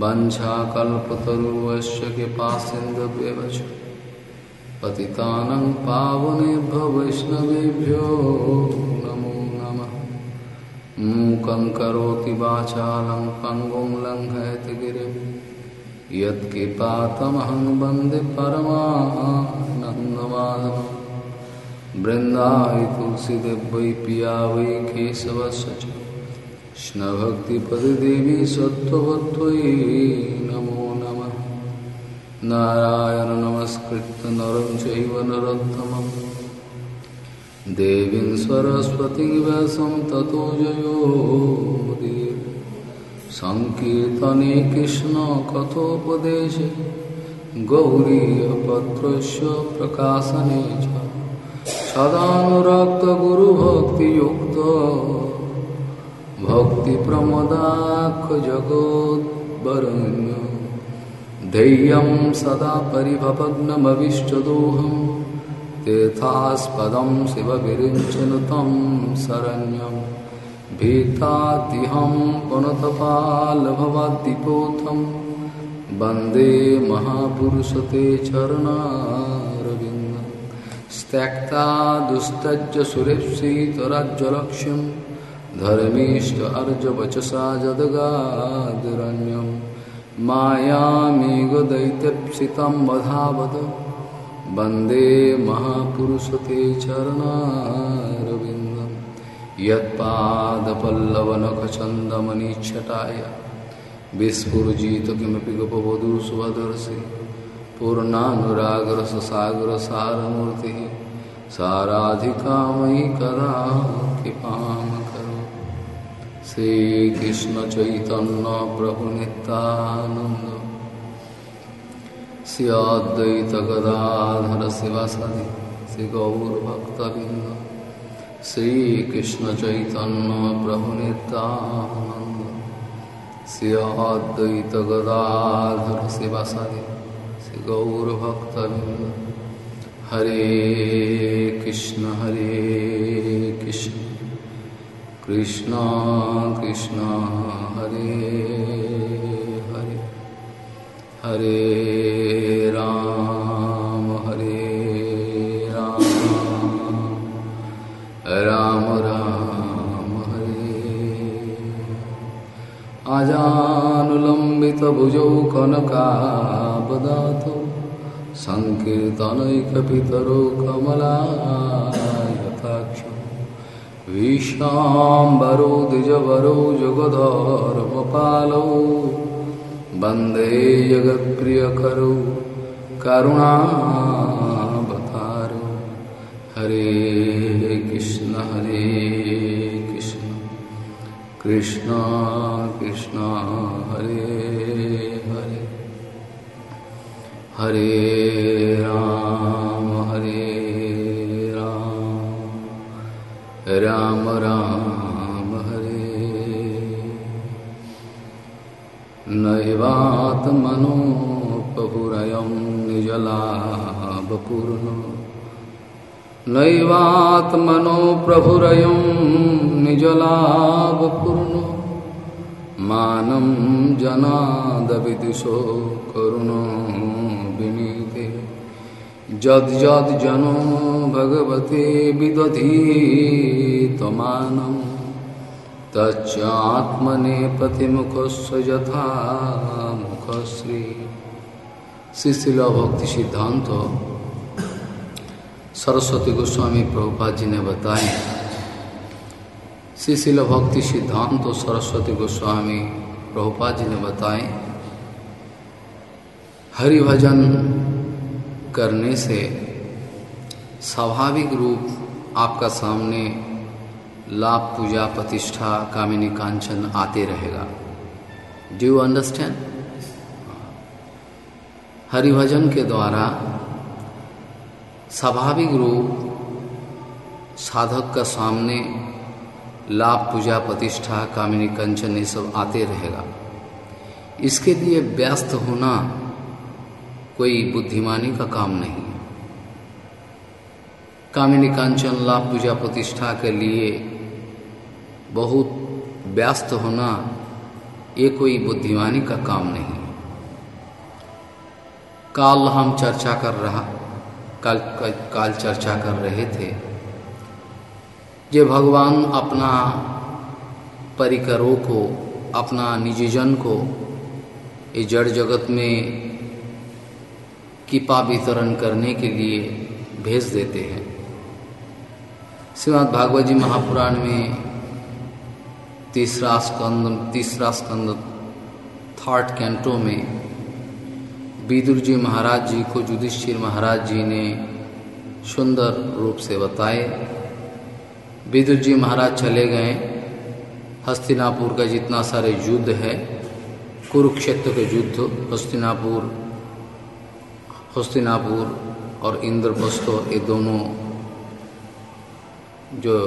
वञ्छाकल्पतरुवश्य कृपासिन्धुव्यवच पतितानं पावनेभ्यो वैष्णवेभ्यो नमो नमः। मूकं करोति वाचालं, पङ्गुं लङ्घयति गिरिं। यत्कृपातमहं वंदे तुलसीदेव वै पिया वै केशवस्य च कृष्णभक्तिपददेवी सत्त्ववत्त्वयि नमो नमः। नारायण नमस्कृत्य नरं चैव नरोत्तमं देवीं सरस्वतीं व्यासं ततो जयो मुदीर सङ्कीर्तने कृष्णकथोपदेशे गौरीयपत्रस्य प्रकाशने च। सदानुरक्तगुरुभक्तियुक्तो। भक्तिप्रमदाखजगोद्वरण्य धैर्यं सदा परिभवग्नमविष्टदोहं, तीर्थास्पदं शिवविरिञ्चन तं शरण्यं। भीतातिहं पुनतपालभवाद्दिपोथं, वंदे महापुरुषते चरणारविन्द। त्यक्ता दुस्तज्ज सुरेप्सितराज्यलक्ष्यम् धर्मीष्ट अर्जवचसा जदगादुरण्यं मायामेघदैत्यप्सितं वधावद वंदे महापुरुषते चरणारविन्दं यत्पादपल्लवनखचन्दमनिच्छटाय। विस्फुर्जित किमपि गपवधू स्वदर्शि। पूर्णानुरागरससागरसारमूर्तिः। साराधिका मयि कदा कृपां। श्रीकृष्ण चैतन्य प्रभु नित्यानंद श्रीअद्वैत गदाधर शिवासादि श्री गौरभक्तबिंद श्रीकृष्ण चैतन्य प्रभु नित्यानंद श्रीअद्वैत गदाधर शिवासादि श्री गौरभक्तबिंद हरे कृष्ण हरे कृष्ण। कृष्ण कृष्ण, हरे हरे। हरे राम हरे राम। राम राम, हरे। आजानुलम्बितभुजौ कनकाबदातौ सङ्कीर्तनैकपितरो कमलायताक्षौ विश्वाम्बरो द्विजवरो जुगधर्मपालौ वंदे जगत्प्रियकरो, करुणावतारो। हरे कृष्ण हरे कृष्ण। कृष्ण कृष्ण, हरे हरे। हरे राम। नैवात्मनो बहुरयं निजलाभपूर्णो। नैवात्मनो प्रभुरयं निजलाभपूर्णो। मानं जनादविदुषो करुणो विनीते। जनो भगवते विदधीतमानं तच्चात्मने प्रतिमुखस्य यथा मुखश्री शिशिल भक्ति सिद्धांत सरस्वती गोस्वामी प्रभुपाद जी ने बताए। शिशिल भक्ति सिद्धांत सरस्वती गोस्वामी प्रभुपाद जी ने बताए। हरि भजन करने से स्वाभाविक रूप आपका सामने लाभ, पूजा, प्रतिष्ठा, कामिनी कांचन आते रहेगा। डू यू अंडरस्टैंड हरिभजन के द्वारा स्वाभाविक रूप साधक का सामने लाभ, पूजा, प्रतिष्ठा, कामिनी, कंचन, ये सब आते रहेगा। इसके लिए व्यस्त होना कोई बुद्धिमानी का काम नहीं है। कामिनी, कांचन, लाभ, पूजा, प्रतिष्ठा के लिए बहुत व्यस्त होना ये कोई बुद्धिमानी का काम नहीं काल हम चर्चा कर रहा, कल, काल चर्चा कर रहे थे। जे भगवान अपना परिकरों को, अपना निजीजन को इस जड़ जगत में कृपा वितरण करने के लिए भेज देते हैं। श्रीमद भागवत जी महापुराण में तीसरा स्कंद तीसरा स्कंद थर्ड कैंटो में विदुर जी महाराज जी को युधिष्ठिर महाराज जी ने सुंदर रूप से बताए। विदुर जी महाराज चले गए। हस्तिनापुर का जितना सारे युद्ध है, कुरुक्षेत्र के युद्ध, हस्तिनापुर हस्तिनापुर और इंद्रप्रस्थ ये दोनों जो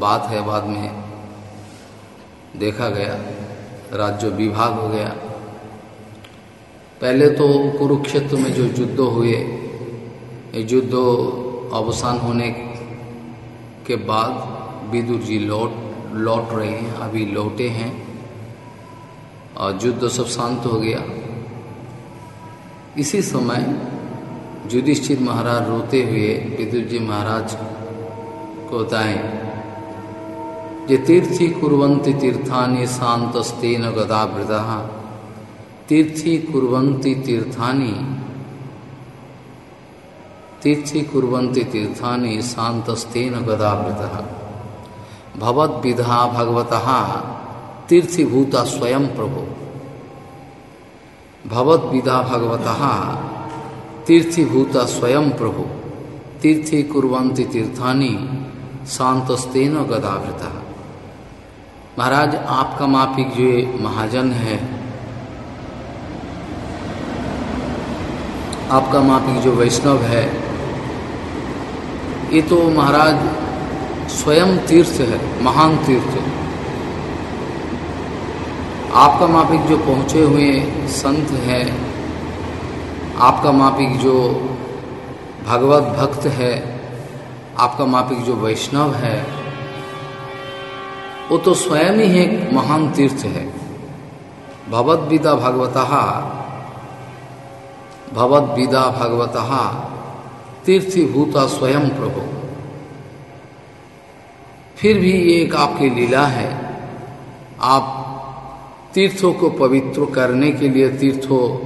बात है बाद में देखा गया, राज्य विभाग हो गया। पहले तो कुरुक्षेत्र में जो युद्ध हुए, ये युद्ध अवसान होने के बाद विदुर जी लौट लौट रहे हैं, अभी लौटे हैं। और युद्ध सब शांत हो गया। इसी समय युधिष्ठिर महाराज रोते हुए विदुर जी महाराज को बताएँ जे तीर्थी कुरंती तीर्थानि शांतस्तेन गदावृता। तीर्थी कुरंती तीर्थानि। तीर्थी कुरंती तीर्थानि शांतस्तेन गदावृता भवद विधा भगवतः तीर्थीभूता स्वयं प्रभु। भवत विदा भगवत तीर्थीभूता स्वयं प्रभु। तीर्थी कुरंती तीर्थानी शांतस्तेन गदावृता महाराज, आपका मापिक जो महाजन है। आपका मापिक जो वैष्णव है, ये तो महाराज स्वयं तीर्थ है, महान तीर्थ है। आपका मापिक जो पहुँचे हुए संत हैं, आपका मापिक जो भगवत भक्त है, आपका मापिक जो वैष्णव है, वो तो स्वयं ही एक महान तीर्थ है। भगवत विदा भगवतः भगवत विदा भगवतः तीर्थीभूता स्वयं प्रभु। फिर भी एक आपकी लीला है। आप तीर्थों को पवित्र करने के लिए तीर्थों,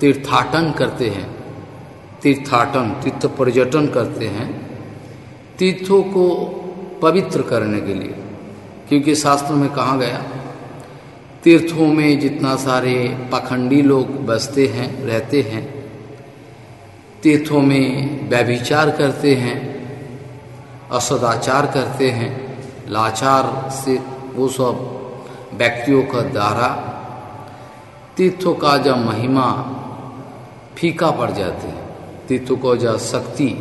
तीर्थाटन करते हैं। तीर्थाटन, तीर्थ पर्यटन करते हैं। तीर्थों को पवित्र करने के लिए, क्योंकि शास्त्र में कहा गया तीर्थों में जितना सारे पाखंडी लोग बसते हैं, रहते हैं, तीर्थों में व्यभिचार करते हैं, असदाचार करते हैं, लाचार से वो सब व्यक्तियों का द्वारा तीर्थों का जब महिमा फीका पड़ जाती है, तीर्थों को जब शक्ति,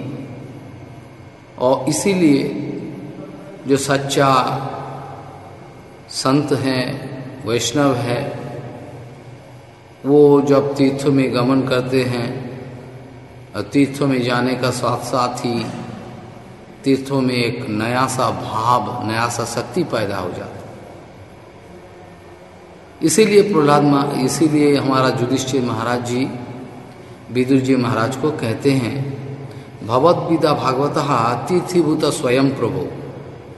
और इसीलिए जो सच्चा संत हैं वैष्णव है। वो जब तीर्थों में गमन करते हैं, और तीर्थों में जाने का साथ साथ ही तीर्थों में एक नया सा भाव, नया सा शक्ति पैदा हो जाता इसीलिए प्रहलाद इसीलिए हमारा युधिष्ठिर महाराज जी, विदुर जी महाराज को कहते हैं, भगवत विदा भागवत तीर्थीभूत स्वयं प्रभु।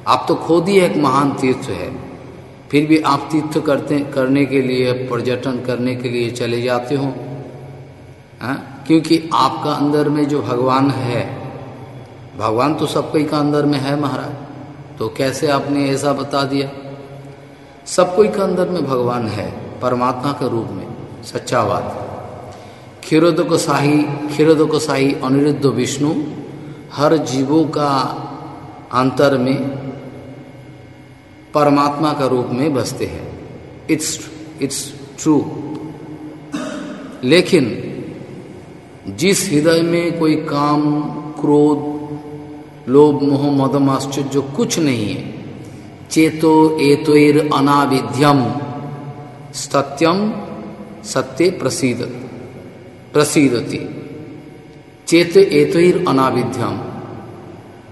आप तो खुद ही एक महान तीर्थ है। फिर भी आप तीर्थ करते, करने के लिए, पर्यटन करने के लिए चले जाते हो। हाँ? क्योंकि आपका अंदर में जो भगवान है, भगवान तो सबके का अंदर में है महाराज। तो कैसे आपने ऐसा बता दिया? सब कोई के अंदर में भगवान है, परमात्मा के रूप में। सच्चा बात। क्षीरोद को शाही क्षीरोद को शाही अनिरुद्ध विष्णु, हर जीवों का अंतर में परमात्मा का रूप में बसते हैं। इट्स इट्स ट्रू लेकिन जिस हृदय में कोई काम, क्रोध, लोभ, मोह, मदम, आश्चर्य, कुछ नहीं है, चेतो एतोर अनाविध्यम, सत्यम सत्य प्रसिद, प्रसिदति। चेत एतोर अनाविध्यम,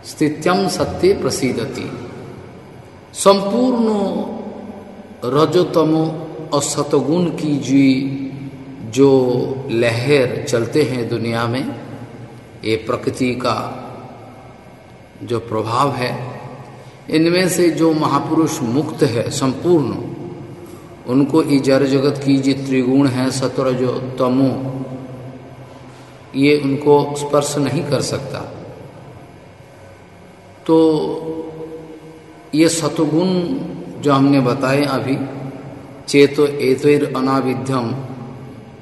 स्थित्यम सत्य प्रसिदति। संपूर्ण रजोतमो और सतगुण की जी जो लहर चलते हैं दुनिया में, ये प्रकृति का जो प्रभाव है, इनमें से जो महापुरुष मुक्त है संपूर्ण, उनको ये जड़ जगत की जो त्रिगुण है सतर जो तमो ये उनको स्पर्श नहीं कर सकता। तो ये सतगुण जो हमने बताए अभी, चेतो एतर अनाविध्यम,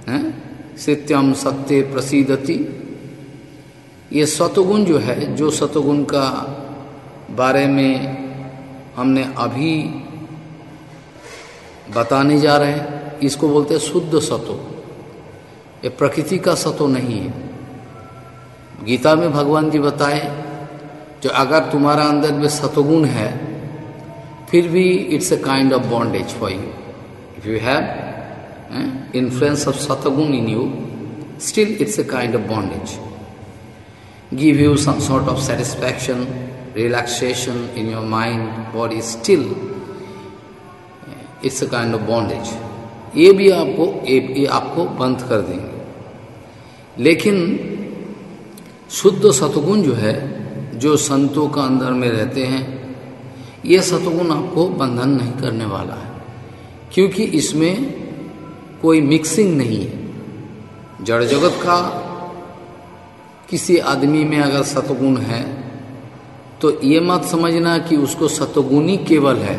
है? सत्यम सत्य प्रसिदति। ये सतगुण जो है, जो सतगुण का बारे में हमने अभी बताने जा रहे हैं, इसको बोलते हैं शुद्ध सतो। ये प्रकृति का सतो नहीं है। गीता में भगवान जी बताए, जो अगर तुम्हारा अंदर में सतगुण है फिर भी it's a kind of bondage for you if you have influence of सतगुण in you still it's a kind of bondage give you some sort of satisfaction relaxation in your mind body still it's a kind of bondage ये भी आपको, ये भी आपको बंद कर देंगे। लेकिन शुद्ध सतगुण जो है, जो संतों का अंदर में रहते हैं ये सतगुण आपको बंधन नहीं करने वाला है। क्योंकि इसमें कोई मिक्सिंग नहीं है। जड़ जगत का किसी आदमी में अगर सतगुण है तो ये मत समझना कि उसको सतगुण ही केवल है।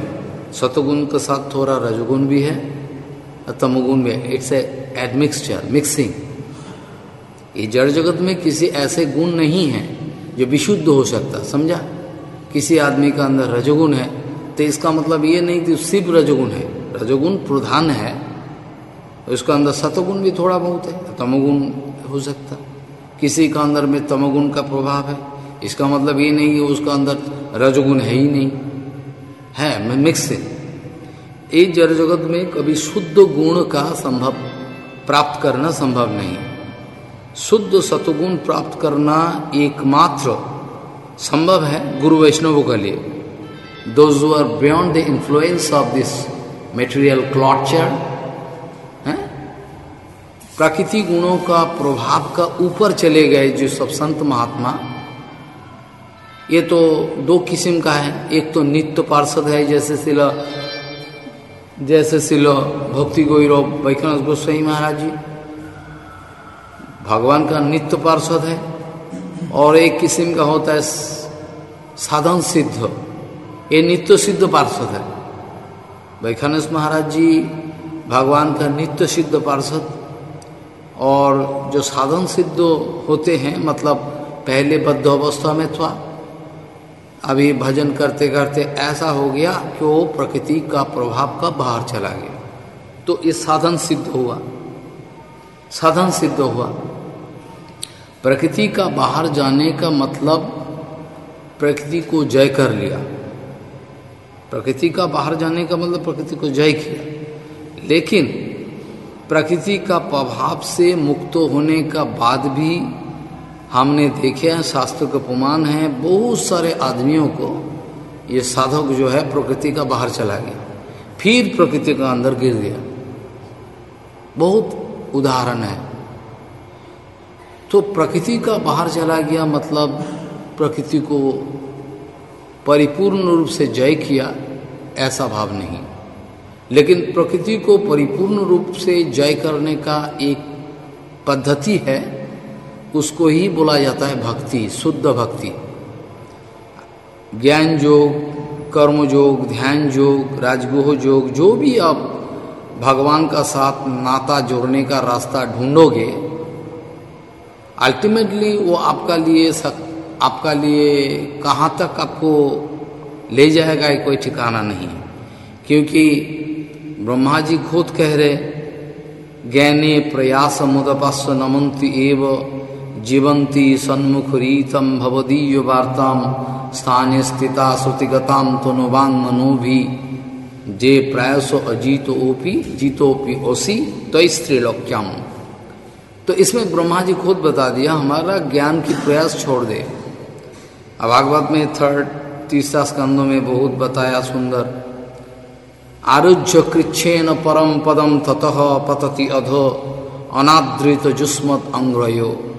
सतगुण के साथ थोड़ा रजगुण भी है तमगुण भी है इट्स एडमिक्सचर मिक्सिंग ये जड़ जगत में किसी ऐसे गुण नहीं है जो विशुद्ध हो सकता, समझा? किसी आदमी का अंदर रजगुण है तो इसका मतलब ये नहीं कि सिर्फ़ रजगुण है। रजोगुण प्रधान है उसका अंदर सतगुण भी थोड़ा बहुत है तमोगुण हो सकता। किसी का अंदर में तमोगुण का प्रभाव है, इसका मतलब ये नहीं कि उसका अंदर रजगुण है ही नहीं। है मिक्स एक जड़ जगत में कभी शुद्ध गुण का संभव प्राप्त करना संभव नहीं शुद्ध सतगुण प्राप्त करना एकमात्र संभव है गुरु वैष्णवों के लिए। Those are beyond the influence of this material culture प्राकृतिक गुणों का प्रभाव का ऊपर चले गए जो सब संत महात्मा, ये तो दो किस्म का है। एक तो नित्य पार्षद है, जैसे शिला, जैसे शिलो भक्ति गौरव वैकनाथ गोस्वाई महाराज जी। भगवान का नित्य पार्षद है। और एक किस्म का होता है साधन सिद्ध। ये नित्य सिद्ध पार्षद है। वैखानस महाराज जी भगवान का नित्य सिद्ध पार्षद। और जो साधन सिद्ध होते हैं मतलब पहले बद्ध अवस्था में था, अभी भजन करते करते ऐसा हो गया कि वो प्रकृति का प्रभाव का बाहर चला गया। तो ये साधन सिद्ध हुआ। साधन सिद्ध हुआ। प्रकृति का बाहर जाने का मतलब प्रकृति को जय कर लिया। प्रकृति का बाहर जाने का मतलब प्रकृति को जय किया। लेकिन प्रकृति का प्रभाव से मुक्त होने का बाद भी हमने देखे हैं, शास्त्र के प्रमाण है, बहुत सारे आदमियों को ये साधक जो है प्रकृति का बाहर चला गया। फिर प्रकृति का अंदर गिर गया। बहुत उदाहरण है। तो प्रकृति का बाहर चला गया मतलब प्रकृति को परिपूर्ण रूप से जय किया, ऐसा भाव नहीं। लेकिन प्रकृति को परिपूर्ण रूप से जय करने का एक पद्धति है, उसको ही बोला जाता है भक्ति, शुद्ध भक्ति। ज्ञान योग, कर्म योग, ध्यान योग, राजगोह योग, जो भी आप भगवान का साथ, नाता जोड़ने का रास्ता ढूंढोगे अल्टीमेटली वो आपका लिए सक, आपका लिए कहाँ तक आपको ले जाएगा कोई ठिकाना नहीं क्योंकि ब्रह्मा जी खुद कह रहे ज्ञाने प्रयास मुदपस्व नमंति एव जीवंती सन्मुख रीतम भवदीय वार्ताम स्थाने स्थिता श्रुतिगताम मनो भी। जे प्रायसो अजीतो ओपी जीतोपी ओसी तो स्त्रीलोक्यम। तो इसमें ब्रह्मा जी खुद बता दिया, हमारा ज्ञान की प्रयास छोड़ दे। अब भागवत में थर्ड, तीसरा स्कंदों में बहुत बताया सुंदर। आरुज्य कृच्छेन परम पदम ततः पतति अधो अनादृत जुस्मत अंग्रयो।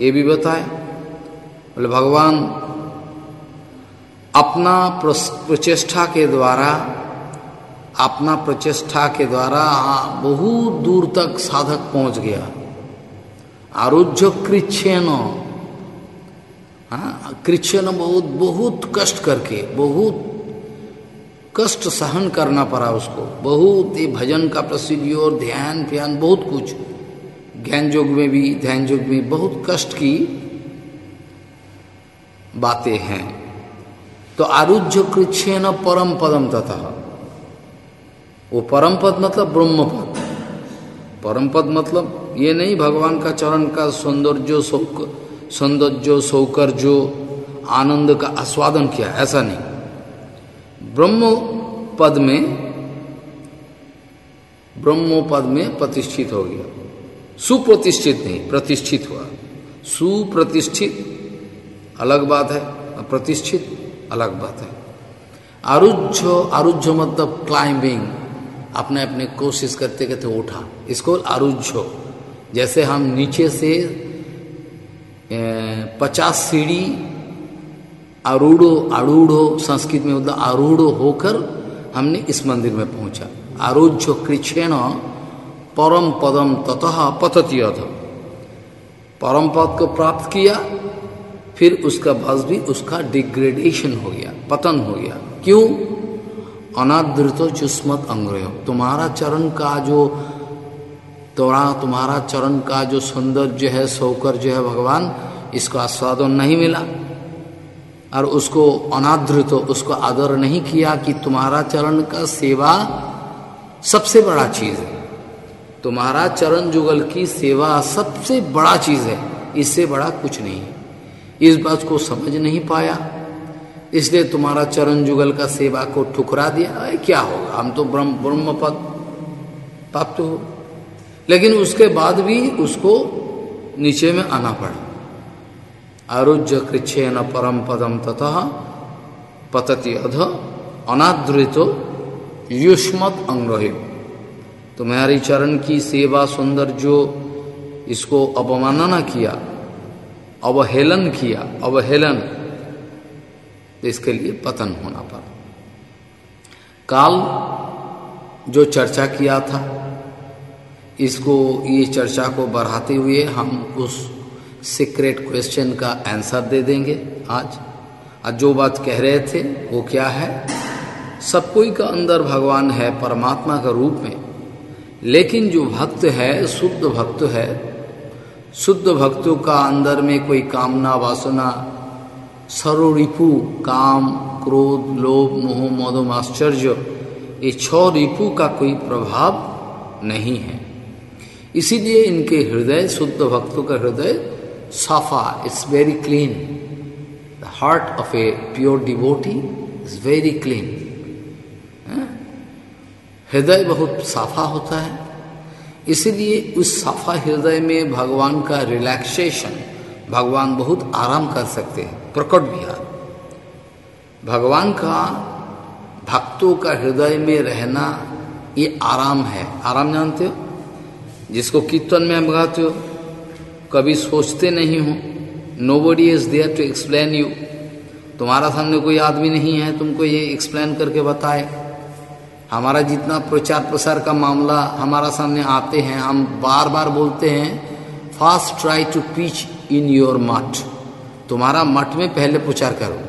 ये भी बताए। बोले, भगवान, अपना प्रचेष्टा के द्वारा, अपना प्रचेष्टा के द्वारा बहुत दूर तक साधक पहुँच गया। आरोग्य कृच्छेन हाँ कृच्छेन बहुत बहुत कष्ट करके, बहुत कष्ट सहन करना पड़ा उसको। बहुत ही भजन का और ध्यान फ्यान बहुत कुछ। ज्ञान योग में भी, ध्यान योग में बहुत कष्ट की बातें हैं। तो आरुज्य कृच्छेन परम पदम तथा। वो परम पद मतलब ब्रह्म पद। परम पद मतलब ये नहीं, भगवान का चरण का सौंदर्य सौक सौंदर्य, सौकर्य, आनंद का आस्वादन किया, ऐसा नहीं। ब्रह्म पद में ब्रह्म पद में प्रतिष्ठित हो गया। सुप्रतिष्ठित नहीं, प्रतिष्ठित हुआ। सुप्रतिष्ठित, अलग बात है प्रतिष्ठित अलग बात है। आरुझ्य आरुझ्य मतलब क्लाइंबिंग अपने अपने कोशिश करते करते उठा। इसको आरुझ्य जैसे हम नीचे से पचास सीढ़ी आरूढ़ो आरूढ़ो संस्कृत में मतलब आरूढ़ो होकर हमने इस मंदिर में पहुँचा। आरोग्य कृष्ण परम पदम ततः पतती परम पद को प्राप्त किया, फिर उसका बस भी उसका डिग्रेडेशन हो गया, पतन हो गया। क्यों? अनादृत चुस्मत अंग्रह। तुम्हारा चरण का जो तोड़ा तुम्हारा चरण का जो सौंदर्य है सौकर जो है भगवान, इसको आस्वादन नहीं मिला। और उसको अनादृत, उसको आदर नहीं किया कि तुम्हारा चरण का सेवा सबसे बड़ा चीज़ है। तुम्हारा चरण जुगल की सेवा सबसे बड़ा चीज़ है, इससे बड़ा कुछ नहीं इस बात को समझ नहीं पाया, इसलिए तुम्हारा चरण जुगल का सेवा को ठुकरा दिया। क्या होगा? हम तो ब्रह्म ब्रह्म पद प्राप्त हो। लेकिन उसके बाद भी उसको नीचे में आना पड़ा। आरोग्य कृच्छे न परम पदम तथा पतति अध अनादृत युष्मत अंग्रह। तुम्हारी चरण की सेवा सुंदर जो इसको अवमानना किया, अवहेलन किया, अवहेलन, इसके लिए पतन होना पड़ा। काल जो चर्चा किया था इसको, ये चर्चा को बढ़ाते हुए हम उस सीक्रेट क्वेश्चन का आंसर दे देंगे आज। आज जो बात कह रहे थे, वो क्या है? सब कोई का अंदर भगवान है परमात्मा का रूप में। लेकिन जो भक्त है, शुद्ध भक्त है, शुद्ध भक्तों का अंदर में कोई कामना वासना सर्वरिपु काम, क्रोध, लोभ, मोह मधुम आश्चर्य, ये छ रिपु का कोई प्रभाव नहीं है। इसीलिए इनके हृदय, शुद्ध भक्तों का हृदय साफा it's very clean the heart of a pure devotee is very clean हृदय बहुत साफा होता है। इसलिए उस साफा हृदय में भगवान का रिलैक्सेशन भगवान बहुत आराम कर सकते हैं। प्रकट विहार भगवान का, भक्तों का हृदय में रहना, ये आराम है। आराम जानते हो? जिसको कीर्तन में हम गाते हो, कभी सोचते नहीं हो nobody is there to explain you तुम्हारा सामने कोई आदमी नहीं है, तुमको ये एक्सप्लेन करके बताए। हमारा जितना प्रचार प्रसार का मामला हमारा सामने आते हैं, हम बार बार बोलते हैं fast try to preach in your मठ तुम्हारा मठ में पहले प्रचार करो,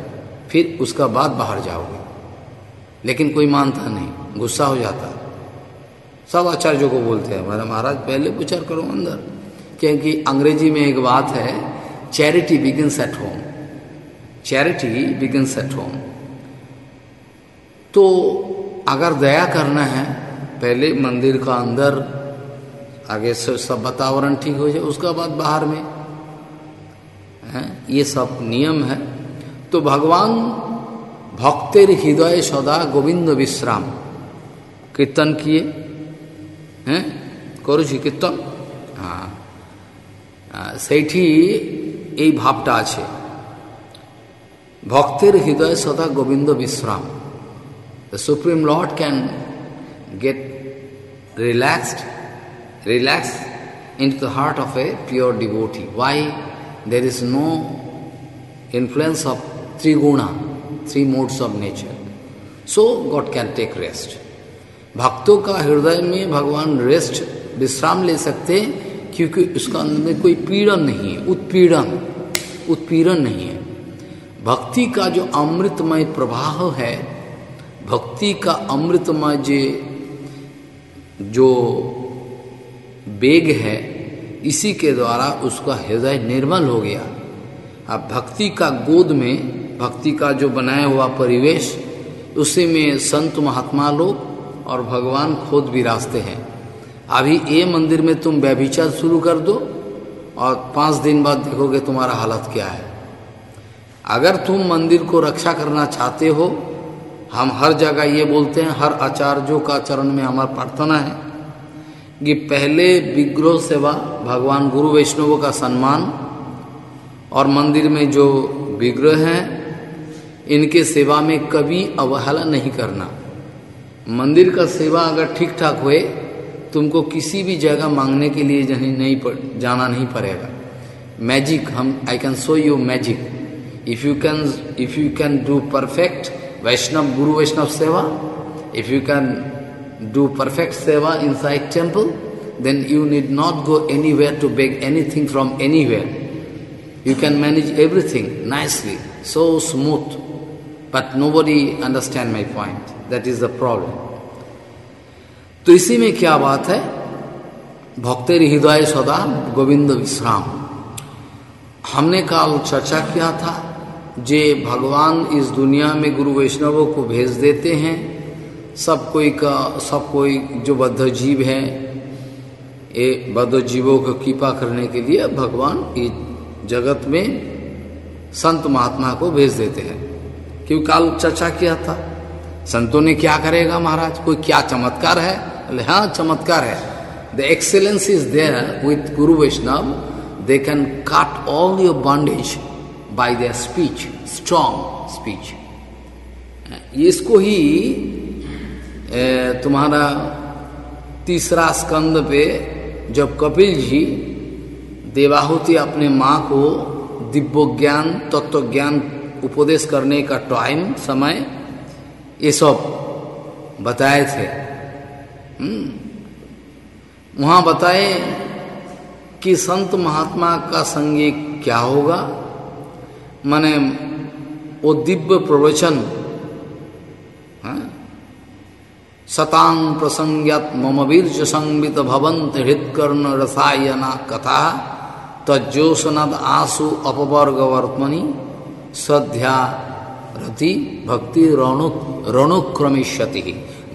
फिर उसका बाद बाहर जाओगे। लेकिन कोई मानता नहीं, गुस्सा हो जाता। सब आचार्यों को बोलते हैं हमारा महाराज, पहले विचार करो अंदर, क्योंकि अंग्रेज़ी में एक बात है charity begins at home charity begins at home तो अगर दया करना है, पहले मंदिर का अंदर, आगे से सब वातावरण ठीक हो जाए, उसका बाद बाहर में, है? ये सब नियम है। तो भगवान भक्तेर हृदय सदा गोविंद विश्राम, कीर्तन किए। হ্যাঁ? করুছি, কীর্তন। হ্যাঁ সেইটি এই ভাবটা আছে। ভক্তের হৃদয় সদা গোবিন্দ বিশ্রাম। Supreme lord can get relaxed relax into the heart of a pure devotee why there is no influence of Triguna three modes of nature so God can take rest भक्तों का हृदय में भगवान रेस्ट विश्राम ले सकते हैं, क्योंकि उसका अंदर में कोई पीड़न नहीं है, उत्पीड़न उत्पीड़न नहीं है। भक्ति का जो अमृतमय प्रवाह है, भक्ति का अमृतमय जे, जो वेग है, इसी के द्वारा उसका हृदय निर्मल हो गया। अब भक्ति का गोद में, भक्ति का जो बनाया हुआ परिवेश, उसी में संत महात्मा लोग और भगवान खुद विराजते हैं। अभी ये मंदिर में तुम व्यभिचार शुरू कर दो और पाँच दिन बाद देखोगे तुम्हारा हालत क्या है। अगर तुम मंदिर को रक्षा करना चाहते हो, हम हर जगह ये बोलते हैं, हर आचार्यों का चरण में हमारा प्रार्थना है कि पहले विग्रह सेवा, भगवान गुरु वैष्णवों का सम्मान और मंदिर में जो विग्रह हैं, इनके सेवा में कभी अवहेला नहीं करना। मंदिर का सेवा अगर ठीक ठाक हुए, तुमको किसी भी जगह मांगने के लिए नहीं जाना नहीं पड़ेगा। मैजिक हम I can show you magic if you can if you can do perfect Vaishnava guru Vaishnava seva if you can do perfect seva inside temple then you need not go anywhere to beg anything from any you can manage everything nicely so smooth but nobody understand my point That is the problem. तो इसी में क्या बात है? भक्तेर हृदय सदा गोविंद विश्राम। हमने कल चर्चा किया था जे भगवान इस दुनिया में गुरु वैष्णवों को भेज देते हैं, सब कोई का, सब कोई जो बद्ध जीव है, ये बद्ध जीवों को कृपा करने के लिए भगवान इस जगत में संत महात्मा को भेज देते हैं। क्यों काल चर्चा किया था? संतों ने क्या करेगा महाराज? कोई क्या चमत्कार है? बोले हाँ चमत्कार है। The excellence is there with guru Vaishnava they can cut all your bondage by their speech strong speech इसको ही तुम्हारा तीसरा स्कंद पे जब कपिल जी देवाहुति अपने माँ को दिव्य ज्ञान तत्व ज्ञान उपदेश करने का टाइम समय ये सब बताए थे हम्म। वहाँ बताए कि संत महात्मा का संगी क्या होगा माने वो दिव्य प्रवचन हाँ? सतांग प्रसंज्ञात मम वीर संबित भवंत हृदकर्ण रसायना कथा, तज्जोसनद आसु अपवर्ग वर्तमनी श्रद्धा रति भक्ति रणुक्रमिष्यति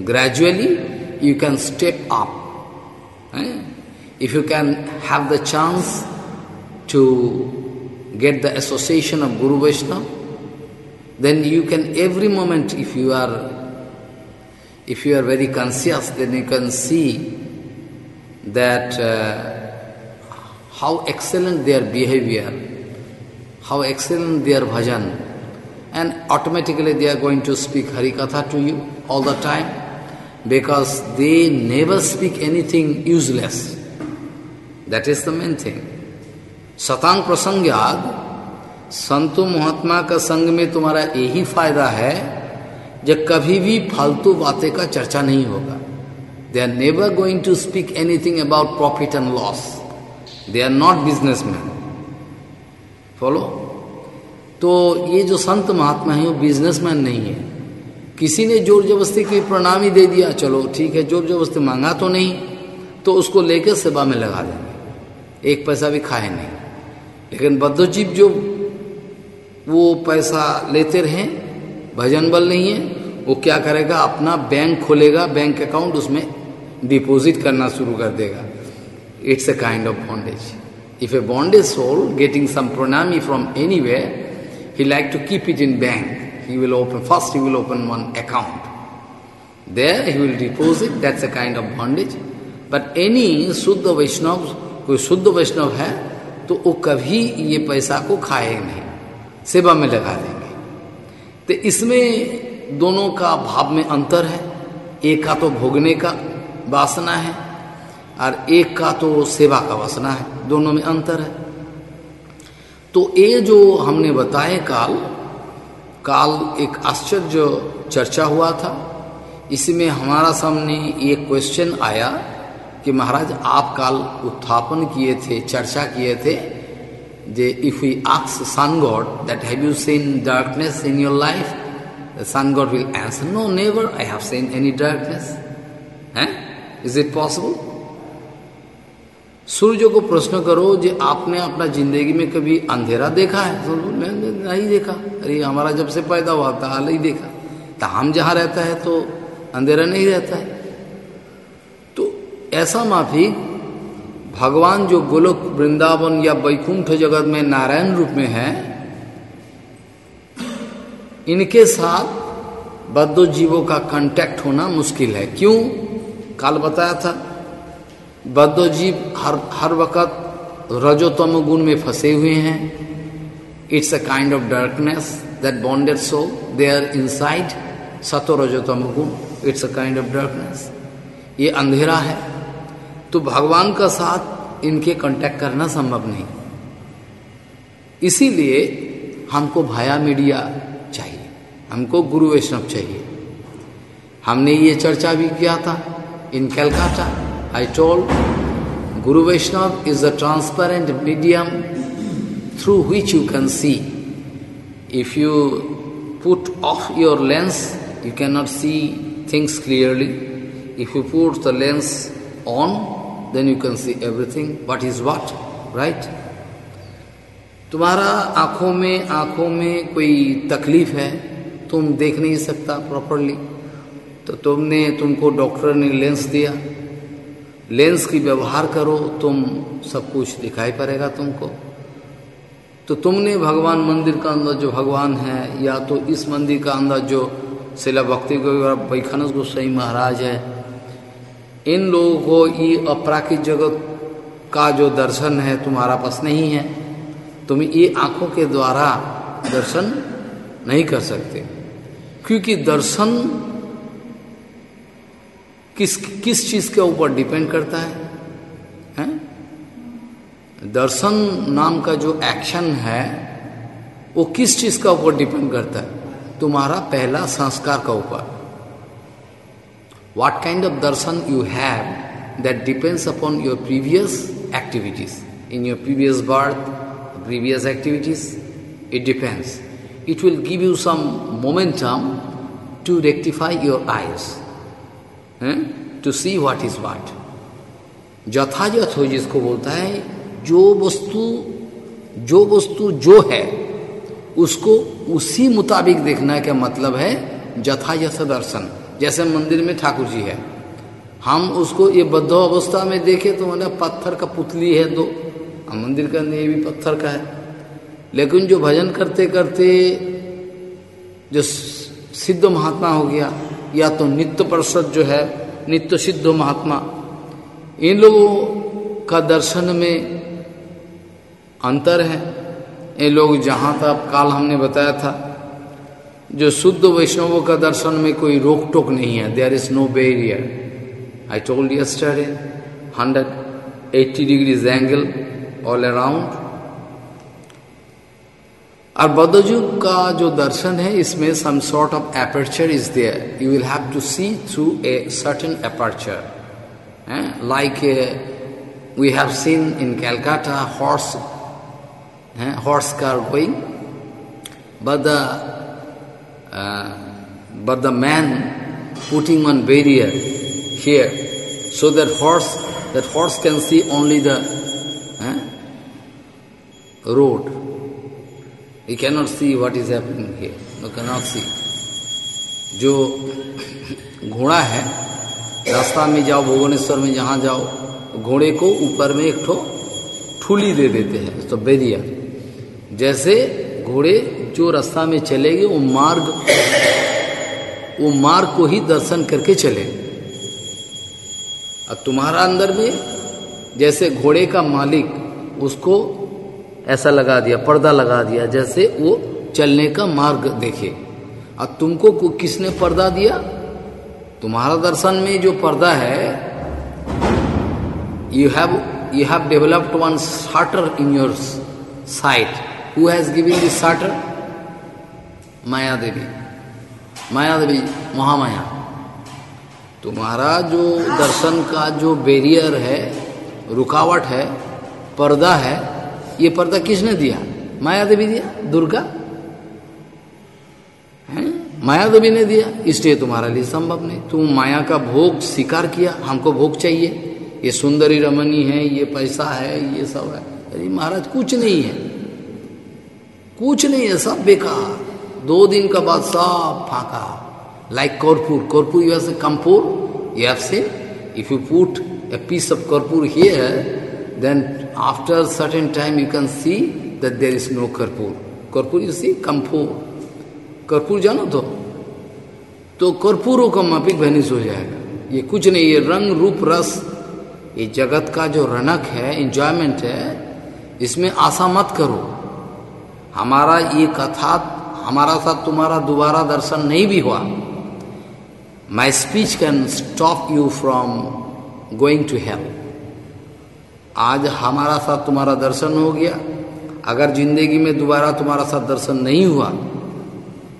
gradually you can step up. Eh? If you can have the chance to get the association of Guru Vaishnava, then you can every moment, if you are if you are very conscious, then you can see that uh, how excellent their behavior, how excellent their bhajan, and automatically they are going to speak Harikatha to you all the time because they never speak anything useless. That is the main thing. सतांग प्रसंग संतो महात्मा का संग में तुम्हारा यही फ़ायदा है जब कभी भी फालतू बातें का चर्चा नहीं होगा they are never going to speak anything about profit and loss they are not businessman follow तो ये जो संत महात्मा है वो बिजनेसमैन नहीं है। किसी ने ज़ोर जबरस्ती की प्रणामी दे दिया चलो ठीक है ज़ोर जबरस्ती मांगा तो नहीं तो उसको लेकर सेवा में लगा देंगे। एक पैसा भी खाए नहीं। लेकिन बद्धजीव जो वो पैसा लेते रहे भजन बल नहीं है वो क्या करेगा अपना बैंक खोलेगा बैंक अकाउंट उसमें डिपॉजिट करना शुरू कर देगा। It's a kind of bondage If a bonded soul getting some pranami from anywhere, he like to keep it in bank. He will open, first he will open one account. There he will deposit, that's a kind of bondage. But any Suddha Vaishnav, कोई शुद्ध वैष्णव है तो वो कभी ये पैसा को खाए नहीं सेवा में लगा देंगे तो इसमें दोनों का भाव में अंतर है एक का तो भोगने का वासना है और एक का तो सेवा का वासना है दोनों में अंतर है तो ये जो हमने बताए काल काल एक आश्चर्य चर्चा हुआ था। इसमें हमारा सामने ये क्वेश्चन आया कि महाराज, आप काल उत्थापन किए थे, चर्चा किए थे, जे if we आक्स sun god that have you seen darkness in your life sun god will answer no never I have seen any darkness है इज़ इट पॉसिबल सूर्य को प्रश्न करो जो आपने अपना ज़िंदगी में कभी अंधेरा देखा है? तो नहीं देखा। अरे, हमारा जब से पैदा हुआ था हाल ही देखा। तो हम जहाँ रहता है तो अंधेरा नहीं रहता है। तो ऐसा माफिक भगवान जो गोलोक वृंदावन या वैकुंठ जगत में नारायण रूप में है, इनके साथ बद्ध जीवों का कांटेक्ट होना मुश्किल है। क्यों? काल बताया था बद्ध जीव हर हर वक्त रजोतम गुण में फंसे हुए हैं। It's a kind of darkness that bonded so they are inside सतो रजोतम गुण। It's a kind of darkness ये अंधेरा है। तो भगवान का साथ इनके कांटेक्ट करना संभव नहीं। इसीलिए हमको भाया मीडिया चाहिए। हमको गुरु वैष्णव चाहिए। हमने ये चर्चा भी किया था in Calcutta told guru Vaishnava is a transparent medium through which you can see if you put off your lens you can not see things clearly if you put the lens on then you can see everything. What is what, right? तुम्हारा आँखों में आँखों में कोई तकलीफ़ है? तुम देख नहीं सकता प्रॉपरली तो तुमने, तुमको डॉक्टर ने लेंस दिया। लेंस की व्यवहार करो, तुम सब कुछ दिखाई पड़ेगा तुमको। तो तुमने भगवान मंदिर का अंदर जो भगवान है, या तो इस मंदिर का अंदर जो शिला भक्ति वैखानस गोस्वाई महाराज है, इन लोगों को ये अपराकित जगत का जो दर्शन है तुम्हारा पास नहीं है। तुम ये आँखों के द्वारा दर्शन नहीं कर सकते। क्योंकि दर्शन किस किस चीज़ के ऊपर डिपेंड करता है? हैं? दर्शन नाम का जो एक्शन है, वो किस चीज़ का ऊपर डिपेंड करता है? तुम्हारा पहला संस्कार का ऊपर। What kind of darshan you have that depends upon your previous activities in your previous birth previous activities it depends it will give you some momentum to rectify your eyes eh? to see what is what. यथायथ हो जिसको बोलता है, जो वस्तु जो वस्तु जो है, उसको उसी मुताबिक देखना का मतलब है यथायथ दर्शन जैसे मंदिर में ठाकुर जी है हम उसको ये बद्ध अवस्था में देखे तो मैंने पत्थर का पुतली है दो मंदिर का ये भी पत्थर का है लेकिन जो भजन करते करते जो सिद्ध महात्मा हो गया या तो नित्य परिषद जो है, नित्य सिद्ध महात्मा, इन लोगों का दर्शन में अंतर है। ये लोग जहाँ तक काल हमने बताया था, जो शुद्ध वैष्णवों का दर्शन में कोई रोक टोक नहीं है। There is no barrier I told yesterday hundred eighty degrees angle all around और बौद्धयुग का जो दर्शन है इसमें some sort of aperture is there you will have to see through a certain aperture like we have seen in Calcutta horse horse car going but the Uh, but the man putting one barrier here so that horse that horse can see only the uh, road. He cannot see what is happening here. He cannot see. जो घोड़ा है, रास्ता में जाओ, भुवनेश्वर में जहाँ जाओ, घोड़े को ऊपर में एक ठो ठुली दे देते हैं तो बैरियर। जैसे घोड़े जो रास्ता में चलेंगे, वो मार्ग वो मार्ग को ही दर्शन करके चले। अब तुम्हारा अंदर में जैसे घोड़े का मालिक, उसको ऐसा लगा दिया, पर्दा लगा दिया, जैसे वो चलने का मार्ग देखे। और तुमको किसने पर्दा दिया? तुम्हारा दर्शन में जो पर्दा है you have you have developed one shutter in your sight who has given this shutter Maya Devi. Maya Devi, Mahamaya. तुम्हारा जो दर्शन का जो बैरियर है, रुकावट है, पर्दा है ये पर्दा किसने दिया? माया देवी दिया? दुर्गा? है? माया देवी ने दिया। इसलिए तुम्हारा लिए संभव नहीं। तुम माया का भोग स्वीकार किया। हमको भोग चाहिए। ये सुंदरी रमनी है ये पैसा है ये सब है। अरे महाराज कुछ नहीं है। कुछ नहीं है सब बेकार। दो दिन का बाद सब फाका। लाइक कर्पूर कर्पूर you say camphor you say if you put a piece of karpur here, then after certain time you can see that there is no karpur. Karpur you see, kampur. कर्पूर जानो तो तो कर्पूरों का मापिक भैनिस हो जाएगा ये कुछ नहीं ये रंग रूप रस ये जगत का जो रनक है इंजॉयमेंट है इसमें आशा मत करो हमारा ये कथा हमारा साथ तुम्हारा दोबारा दर्शन नहीं भी हुआ my speech can stop you from going to hell आज हमारा साथ तुम्हारा दर्शन हो गया। अगर ज़िंदगी में दोबारा तुम्हारा साथ दर्शन नहीं हुआ,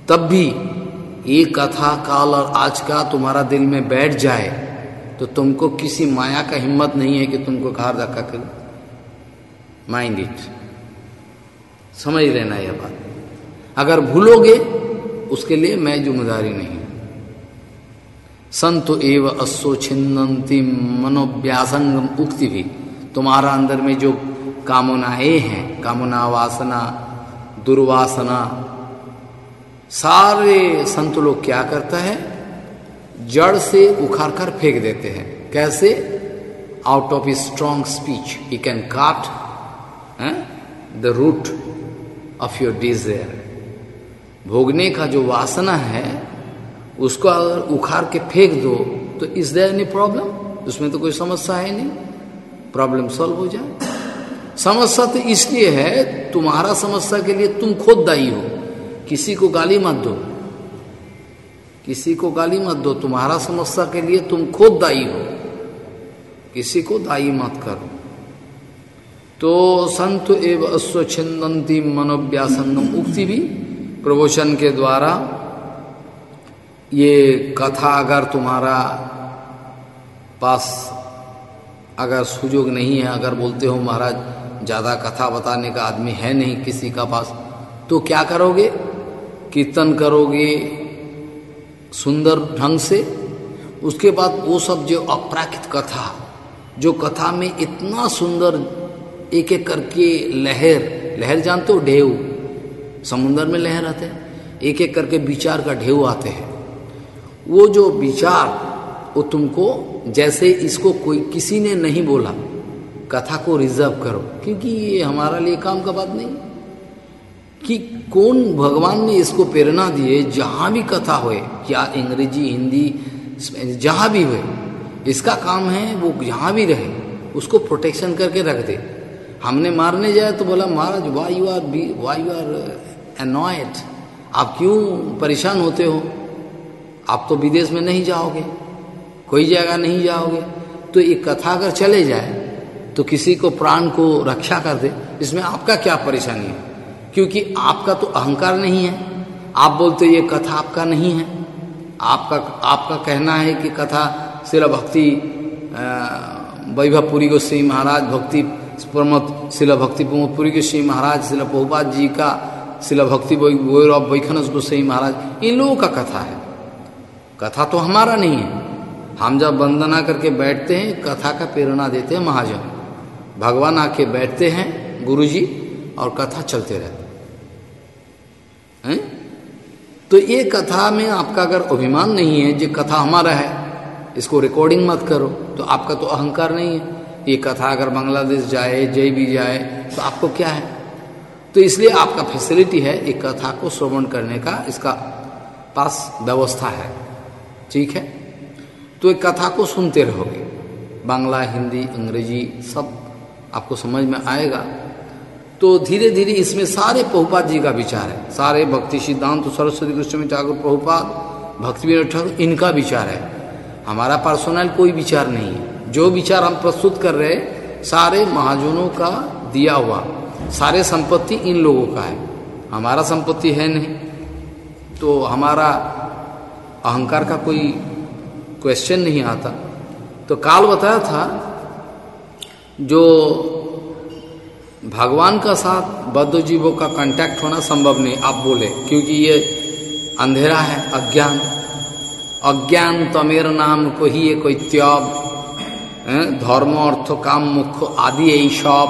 तब भी ये कथा काल और आज का तुम्हारा दिल में बैठ जाए तो तुमको किसी माया का हिम्मत नहीं है कि तुमको घर धक्का कर माइंड इट समझ लेना यह बात। अगर भूलोगे, उसके लिए मैं ज़िम्मेदारी नहीं संतो एव अश्व छिन्नती मनोव्यासंगम उक्ति भी तुम्हारा अंदर में जो कामनाएँ हैं, कामना वासना, दुर्वासना, सारे संत लोग क्या करता है? जड़ से उखाड़ कर फेंक देते हैं। कैसे? Out of strong speech you can cut the root of your desire भोगने का जो वासना है, उसको अगर उखाड़ के फेंक दो तो इज़ देयर एनी प्रॉब्लम उसमें तो कोई समस्या है नहीं। प्रॉब्लम सॉल्व हो जाए। समस्या तो इसलिए है, तुम्हारा समस्या के लिए तुम खुद दाई हो। किसी को गाली मत दो। किसी को गाली मत दो, तुम्हारा समस्या के लिए तुम खुद दाई हो। किसी को दाई मत करो। तो संत एवं अश्वच्छिन्नती मनोव्यासंगम उक्ति भी प्रवचन के द्वारा ये कथा अगर तुम्हारा पास अगर सुजोग नहीं है, अगर बोलते हो महाराज, ज़्यादा कथा बताने का आदमी है नहीं किसी का पास तो क्या करोगे? कीर्तन करोगे सुंदर ढंग से? उसके बाद वो सब जो अपराकित कथा, जो कथा में इतना सुंदर एक एक करके लहर लहर जानते हो? ढेव। समुन्द्र में लहर आते हैं। एक एक करके विचार का ढेव आते हैं। वो जो विचार, वो तुमको जैसे इसको कोई, किसी ने नहीं बोला, कथा को रिज़र्व करो, क्योंकि ये हमारा लिए काम का बात नहीं। कि कौन भगवान ने इसको प्रेरणा दिए जहाँ भी कथा हुए क्या अंग्रेज़ी, हिंदी जहाँ भी हुए, इसका काम है वो जहाँ भी रहे, उसको प्रोटेक्शन करके रख दे। हमने मारने जाए तो बोला, महाराज why you are be why you are annoyed आप क्यों परेशान होते हो? आप तो विदेश में नहीं जाओगे। कोई जगह नहीं जाओगे। तो ये कथा अगर चले जाए तो किसी को प्राण को रक्षा कर दे। इसमें आपका क्या परेशानी है? क्योंकि आपका तो अहंकार नहीं है। आप बोलते ये कथा आपका नहीं है। आपका आपका कहना है कि कथा शिला भक्ति वैभवपुरी गोस्वी महाराज भक्ति प्रमोद शिला भक्ति प्रमोदपुरी गोस्वी महाराज शिला बहुपात जी का शिला भक्ति वैरव वैखनस गोस्वी महाराज, इन लोगों का कथा है। कथा तो हमारा नहीं है। हम जब वंदना करके बैठते हैं, कथा का प्रेरणा देते हैं महाजन। भगवान आके बैठते हैं गुरुजी और कथा चलते रहते हैं। तो ये कथा में आपका अगर अभिमान नहीं है जो कथा हमारा है, इसको रिकॉर्डिंग मत करो तो आपका तो अहंकार नहीं है। ये कथा अगर बांग्लादेश जाए जय भी जाए तो आपको क्या है? तो इसलिए आपका फैसिलिटी है एक कथा को श्रवण करने का, इसका पास व्यवस्था है। ठीक है? तो एक कथा को सुनते रहोगे। बांग्ला, हिंदी, अंग्रेज़ी सब आपको समझ में आएगा। तो धीरे धीरे इसमें सारे प्रभुपाद जी का विचार है। सारे भक्ति सिद्धांत तो सरस्वती कृष्ण में ठाकुर, प्रभुपाद, भक्ति विनोद ठाकुर, इनका विचार है। हमारा पर्सनल कोई विचार नहीं है। जो विचार हम प्रस्तुत कर रहे सारे महाजनों का दिया हुआ, सारे संपत्ति इन लोगों का है। हमारा संपत्ति है नहीं। तो हमारा अहंकार का कोई क्वेश्चन नहीं आता तो काल बताया था जो भगवान का साथ बद्ध जीवों का कांटेक्ट होना संभव नहीं आप बोले क्योंकि ये अंधेरा है अज्ञान अज्ञान तमेर नाम को ही ये कोई त्याग ধর্ম অর্থ কাম মুখ্য আদি এই সব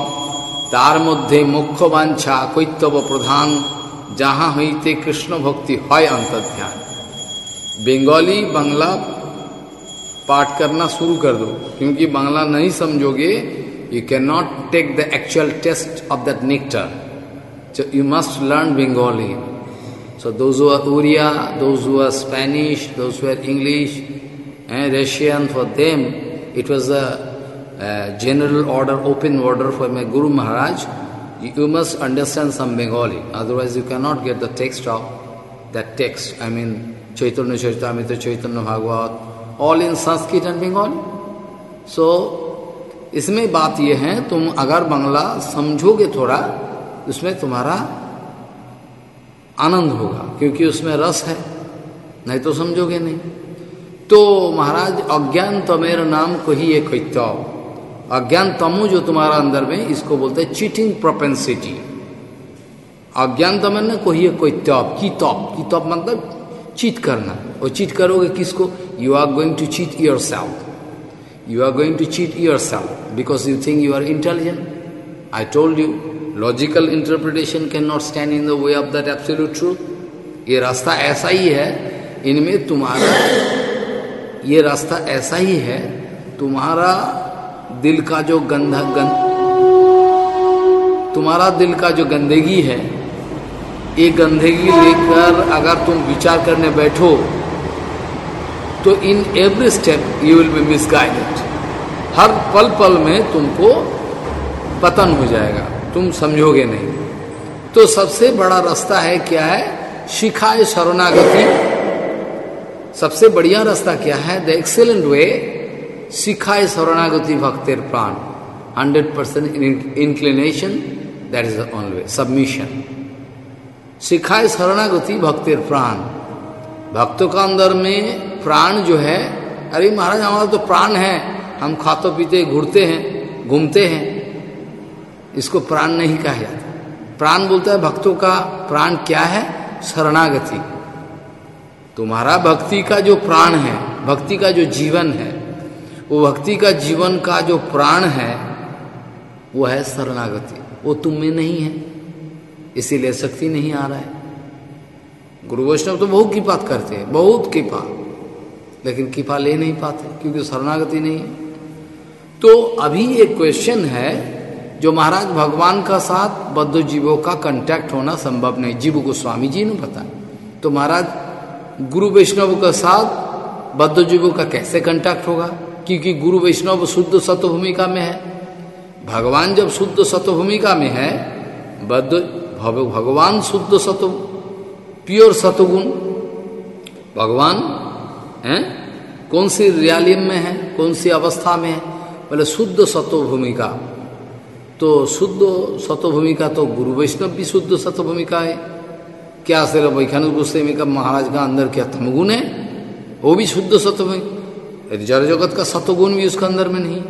তার মধ্যে মুখ্য বাঞ্ছা কৈতব প্রধান যাহা হইতে কৃষ্ণ ভক্তি হয় অন্তর্ধ্যান बंगाली बांग्ला पाठ करना शुरू कर दो, क्योंकि बांग्ला नहीं समझोगे you can not take the actual taste of that nectar you must learn Bengali so those are two those who Spanish two English and Russian for them it was a general order open order for my guru Maharaj you must understand some Bengali otherwise you can not get the text of that text I mean Chaitanya चैतामित Chaitanya Bhagavata all in Sanskrit and Bengali. So, इसमें बात यह है तुम अगर बंगला समझोगे थोड़ा उसमें तुम्हारा आनंद होगा क्योंकि उसमें रस है। नहीं तो समझोगे नहीं। तो महाराज अज्ञान तमेर नाम को ही एक कैत्व अज्ञान तमु जो तुम्हारा अंदर में इसको बोलते हैं चीटिंग प्रोपेंसिटी अज्ञान तमेर ने को ही एक कैत्व की तप की तप मतलब चीट करना। और चीट करोगे किसको? You are going to cheat yourself you are going to cheat yourself because you think you are intelligent I told you logical interpretation can not stand in the way of that absolute truth ये रास्ता ऐसा ही है, इनमें तुम्हारा, ये रास्ता ऐसा ही है, तुम्हारा दिल का जो गंधा, गंध, तुम्हारा दिल का जो गंदगी है ये गंदगी लेकर अगर तुम विचार करने बैठो तो in every step you will be misguided हर पल पल में तुमको पतन हो जाएगा, तुम समझोगे नहीं। तो सबसे बड़ा रास्ता है क्या है? शिखाए शरणागति। सबसे बढ़िया रास्ता क्या है? द एक्सेलेंट वे सिखाए शरणागति भक्तिर प्राण। Hundred percent inclination that is the way submission सिखाए शरणागति भक्तिर प्राण। भक्तों का अंदर में प्राण जो है, अरे महाराज, हमारा तो प्राण है। हम खाते पीते, घूरते हैं, घूमते हैं। इसको प्राण नहीं कहा जाता। प्राण बोलता है, भक्तों का प्राण क्या है? शरणागति। तुम्हारा भक्ति का जो प्राण है, भक्ति का जो जीवन है, वो भक्ति का जीवन का जो प्राण है, वो है शरणागति। वो तुम में नहीं है। इसीलिए शक्ति नहीं आ रहा है। गुरु वैष्णव तो बहुत कृपा करते हैं, बहुत कृपा। लेकिन कृपा ले नहीं पाते, क्योंकि शरणागति नहीं है। तो अभी एक क्वेश्चन है, जो महाराज भगवान का साथ बद्ध जीवों का कांटेक्ट होना संभव नहीं। जीव गोस्वामी जी ने बताया। तो महाराज, गुरु वैष्णव का साथ बद्ध जीवों का कैसे कंटेक्ट होगा? क्योंकि गुरु वैष्णव शुद्ध सत्य भूमिका में है। भगवान जब शुद्ध सत्य भूमिका में है, बद्ध भगवान शुद्ध सत्य प्योर सतगुण। भगवान, है? कौन सी रियालियम में है? कौन सी अवस्था में है? बोले, शुद्ध सत्व भूमिका तो शुद्ध सत्व भूमिका तो गुरु वैष्णव भी शुद्ध सत्व भूमिका है। क्या सिर वैखानिक गोस्वामी का महाराज का अंदर क्या तमगुण है? वो भी शुद्ध सत्व जड़ जगत का सत्वगुण भी उसका अंदर में नहीं,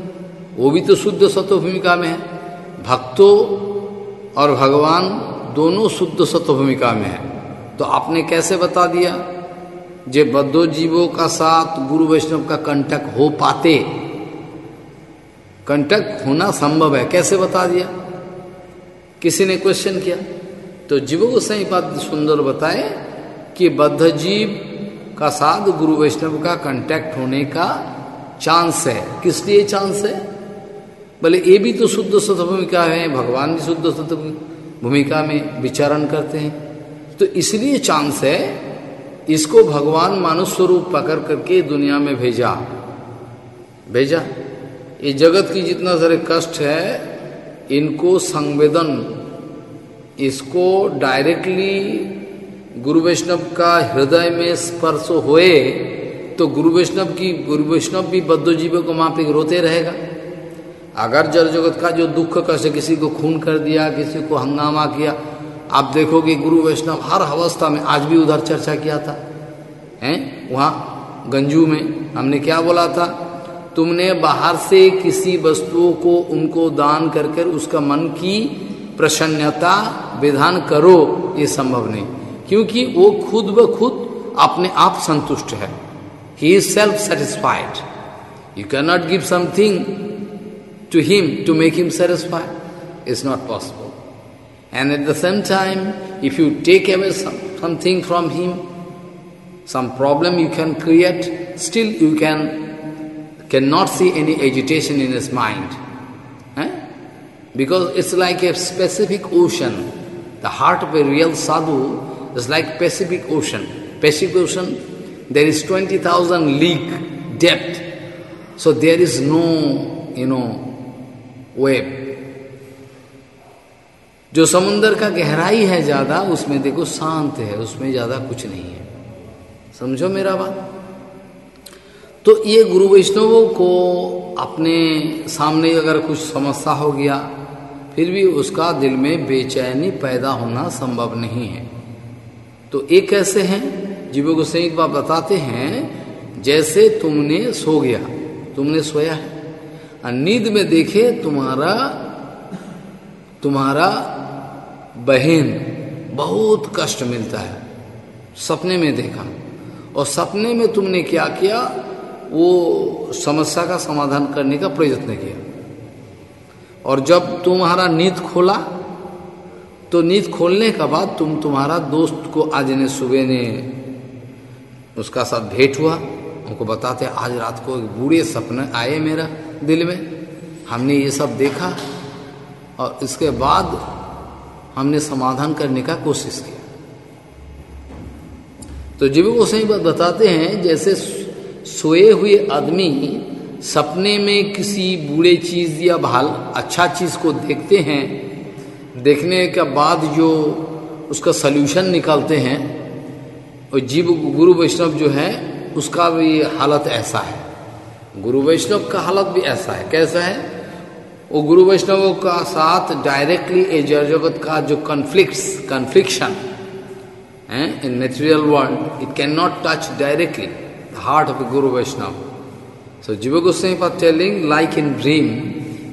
वो भी तो शुद्ध सत्व भूमिका में है। भक्तों और भगवान दोनों शुद्ध सत्व भूमिका में है। तो आपने कैसे बता दिया? जे बद्धो जीवों का साथ गुरु वैष्णव का कंटक हो पाते। कंटक होना संभव है। कैसे बता दिया? किसी ने क्वेश्चन किया? तो जीव गोसाई बात सुंदर बताए कि बद्ध जीव का साथ गुरु वैष्णव का कांटेक्ट होने का चांस है। किस लिए चांस है? बोले, ये भी तो शुद्ध सत भूमिका है। भगवान भी शुद्ध सत भूमिका में विचारण करते हैं। तो इसलिए चांस है, इसको भगवान मानुष स्वरूप पकड़ करके दुनिया में भेजा। भेजा। ये जगत की जितना सारे कष्ट है, इनको संवेदन, इसको डायरेक्टली गुरु वैष्णव का हृदय में स्पर्श होए तो गुरु वैष्णव की, गुरु वैष्णव भी बद्ध जीवों को वहाँ पे रोते रहेगा। अगर जड़ जगत का जो दुख कष्ट किसी को खून कर दिया, किसी को हंगामा किया, आप देखोगे गुरु वैष्णव हर अवस्था में, आज भी उधर चर्चा किया था, हैं? वहाँ गंजू में हमने क्या बोला था? तुमने बाहर से किसी वस्तुओं को उनको दान कर कर उसका मन की प्रसन्नता विधान करो, ये संभव नहीं। क्योंकि वो खुद ब खुद अपने आप संतुष्ट है। He is self satisfied you can not give something to him to make him satisfied is not possible. And at the same time, if you take away some, something from him, some problem you can create, still you can cannot see any agitation in his mind. Eh? Because it's like a specific ocean. The heart of a real sadhu is like Pacific Ocean. Pacific Ocean, there is 20,000 league depth. So there is no, you know, wave जो समुन्दर का गहराई है ज़्यादा, उसमें देखो शांत है, उसमें ज़्यादा कुछ नहीं है। समझो मेरा बात? तो ये गुरु वैष्णवों को अपने सामने अगर कुछ समस्या हो गया, फिर भी उसका दिल में बेचैनी पैदा होना संभव नहीं है। तो एक कैसे हैं? जीवों सही बात बताते हैं, जैसे तुमने सो गया, तुमने सोया है। और नींद में देखे तुम्हारा तुम्हारा बहन, बहुत कष्ट मिलता है। सपने में देखा। और सपने में तुमने क्या किया? वो समस्या का समाधान करने का प्रयत्न किया। और जब तुम्हारा नींद खोला तो नींद खोलने के बाद तुम तुम्हारा दोस्त को आज ने सुबह ने उसका साथ भेंट हुआ। उनको बताते, आज रात को बूढ़े सपने आए मेरा। दिल में, हमने ये सब देखा और इसके बाद हमने समाधान करने का कोशिश किया तो जीव बात बताते हैं, जैसे सोए हुए आदमी सपने में किसी बुरे चीज़ या भाल अच्छा चीज़ को देखते हैं, देखने के बाद जो उसका सल्यूशन निकालते हैं, और जीव गुरु वैष्णव जो है, उसका भी हालत ऐसा है। गुरु वैष्णव का हालत भी ऐसा है। कैसा है? वो गुरु वैष्णव का साथ डायरेक्टली ए जय जगत का जो कन्फ्लिक्ट कन्फ्लिक्शन है in natural world it can not touch directly heart of guru Vaishnava. So Jiva Goswami for telling like in dream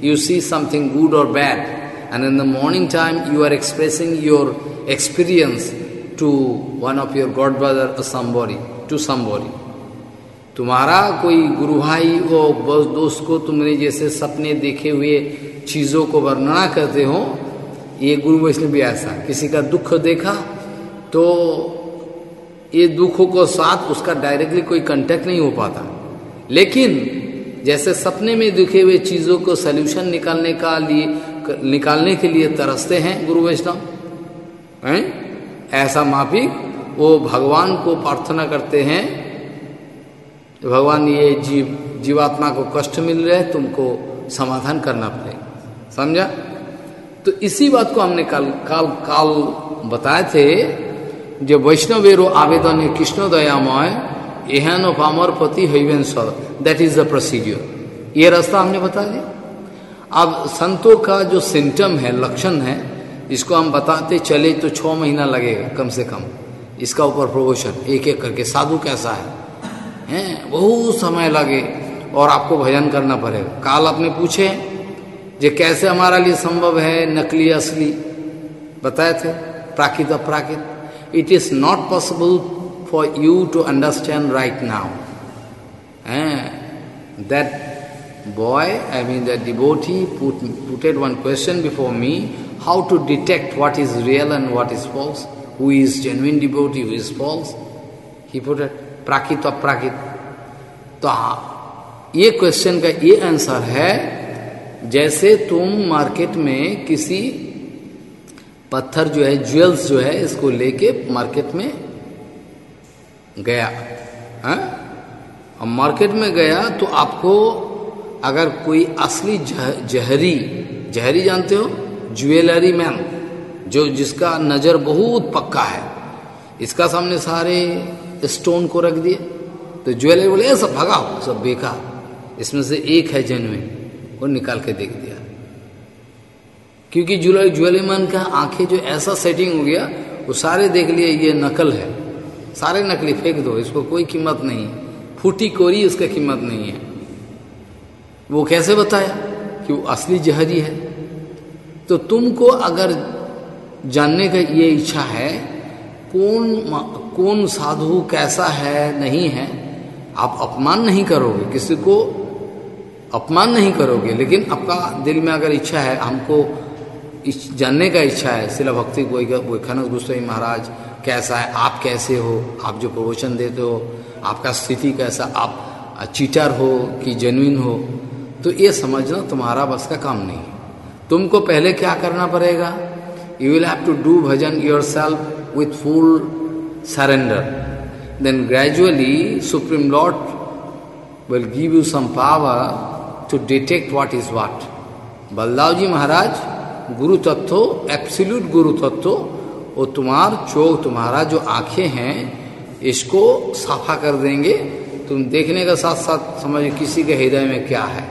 you see something good और bad and in the morning time you are expressing your experience to one of your god brother a somebody to somebody तुम्हारा कोई गुरु भाई वो बस दोस्त को तुमने जैसे सपने देखे हुए चीज़ों को वर्णना करते हो, ये गुरु वैष्णव भी ऐसा। किसी का दुख देखा तो ये दुखों को साथ उसका डायरेक्टली कोई कांटेक्ट नहीं हो पाता। लेकिन जैसे सपने में दिखे हुए चीज़ों को सोल्यूशन निकालने का लिए, निकालने के लिए तरसते हैं गुरु वैष्णव ऐसा माफिक वो भगवान को प्रार्थना करते हैं तो भगवान, ये जीव, जीवात्मा को कष्ट मिल रहे तुमको समाधान करना पड़ेगा। समझा? तो इसी बात को हमने कल, काल काल बताए थे, जो वैष्णवेरो आवेदन कृष्ण दयामय, एहन पामर पति हईवेन सर। दैट इज़ द प्रोसीजियर ये रास्ता हमने बता दिया। अब संतों का जो सिम्टम है, लक्षण है, इसको हम बताते चले तो छह महीना लगेगा, कम से कम। इसका ऊपर प्रमोशन एक एक करके। साधु कैसा है? हैं, बहुत समय लगे और आपको भजन करना पड़ेगा। काल आपने पूछे जे कैसे हमारा लिए संभव है, नकली, असली? बताए थे, प्राकृत, अप्राकृत। It is not possible for you to understand right now that boy I mean that put putted one question before me how to detect what is real and what is false who is genuine डिबोटी who is false he putted prakrit aprakrit. तो ये question का ये answer है जैसे तुम market में किसी पत्थर जो है ज्वेल्स जो है इसको लेके मार्केट में गया है? और मार्केट में गया तो आपको अगर कोई असली जह, जहरी जहरी जानते हो? ज्वेलरी मैन जो जिसका नज़र बहुत पक्का है इसका सामने सारे स्टोन को रख दिए तो ज्वेलरी बोले सब भगाओ सब बेकार। इसमें से एक है जेनविन वो निकाल के देख दिया। क्योंकि ज्वेलरी ज्वेलरी मैन का आँखें जो ऐसा सेटिंग हो गया, वो सारे देख लिए, ये नकल है। सारे नकली फेंक दो, इसको कोई कीमत नहीं फूटी कोरी उसका कीमत नहीं है। वो कैसे बताया कि वो असली जहरी है? तो तुमको अगर जानने का ये इच्छा है कौन कौन साधु कैसा है, नहीं है, आप अपमान नहीं करोगे, किसी को अपमान नहीं करोगे, लेकिन आपका दिल में अगर इच्छा है, हमको जानने का इच्छा है, शिला भक्ति कोई खनस गोस्वामी महाराज कैसा है, आप कैसे हो, आप जो प्रवचन देते हो, आपका स्थिति कैसा, आप चीटर हो कि जेन्युइन हो तो ये समझना तुम्हारा बस का काम नहीं है। तुमको पहले क्या करना पड़ेगा? You will have to do bhajan yourself with full surrender then gradually supreme lord will give you some power to detect what is what Baladev ji Maharaj guru tattva absolute गुरु तत्व वो तुम्हार चोक तुम्हारा जो आँखें हैं, इसको साफा कर देंगे। तुम देखने का साथ साथ समझ किसी के हृदय में क्या है।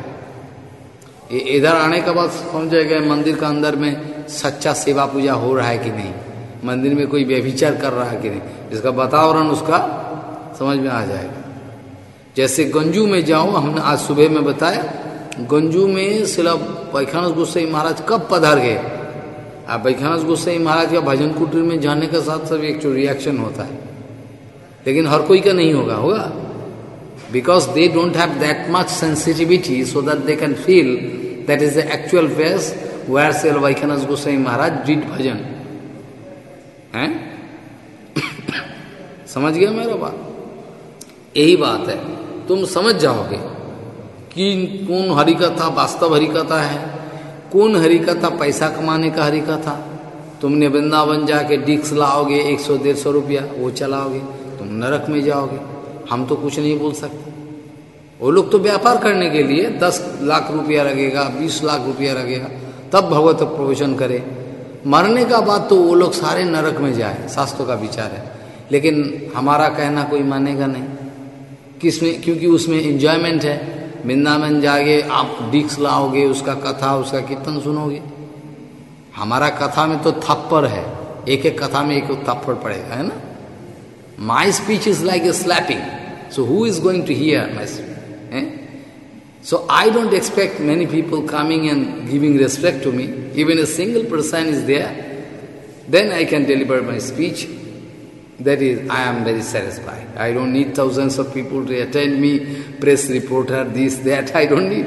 ये इधर आने के बाद समझ जाएगा मंदिर का अंदर में सच्चा सेवा पूजा हो रहा है कि नहीं। मंदिर में कोई व्यभिचार कर रहा है कि नहीं। इसका वातावरण उसका समझ में आ जाएगा। जैसे गंजू में जाओ हमने आज सुबह में बताया, गंजू में सिला पैखानस गुस्से महाराज कब पधर गए? आप बैखानस गुस्से महाराज का भजन कुटीर में जाने के साथ सब एक रिएक्शन होता है। लेकिन हर कोई का नहीं होगा होगा? Because they don't have that much sensitivity so that they can feel that is the actual face where cell Vaikhanas Gosai Maharaj did bhajan हैं? समझ गया मेरा बात? यही बात है। तुम समझ जाओगे कि कौन हरिकथा वास्तव हरिकथा है? कौन हरिकथा पैसा कमाने का हरिकथा? तुमने वृंदावन जाके डिक्स लाओगे एक सौ, डेढ़ सौ रुपया, वो चलाओगे। तुम नरक में जाओगे। हम तो कुछ नहीं बोल सकते। वो लोग तो व्यापार करने के लिए दस लाख रुपया लगेगा, बीस लाख रुपया लगेगा। तब भगवत प्रवचन करे। मरने का बाद तो वो लोग सारे नरक में जाए, शास्त्रों का विचार है। लेकिन हमारा कहना कोई मानेगा नहीं। किसमें, क्योंकि उसमें इंजॉयमेंट है। वृंदावन जागे, आप डिक्स लाओगे, उसका कथा, उसका कीर्तन सुनोगे। हमारा कथा में तो थप्पड़ है। एक एक कथा में एक थप्पड़ पड़ेगा, है ना? My speech is like a slapping so who is going to hear my So I don't expect many people coming and giving respect to me. Even a single person is there, then I can deliver my speech. That is, I am very satisfied. I don't need thousands of people to attend me, press reporter, this, that. I don't need.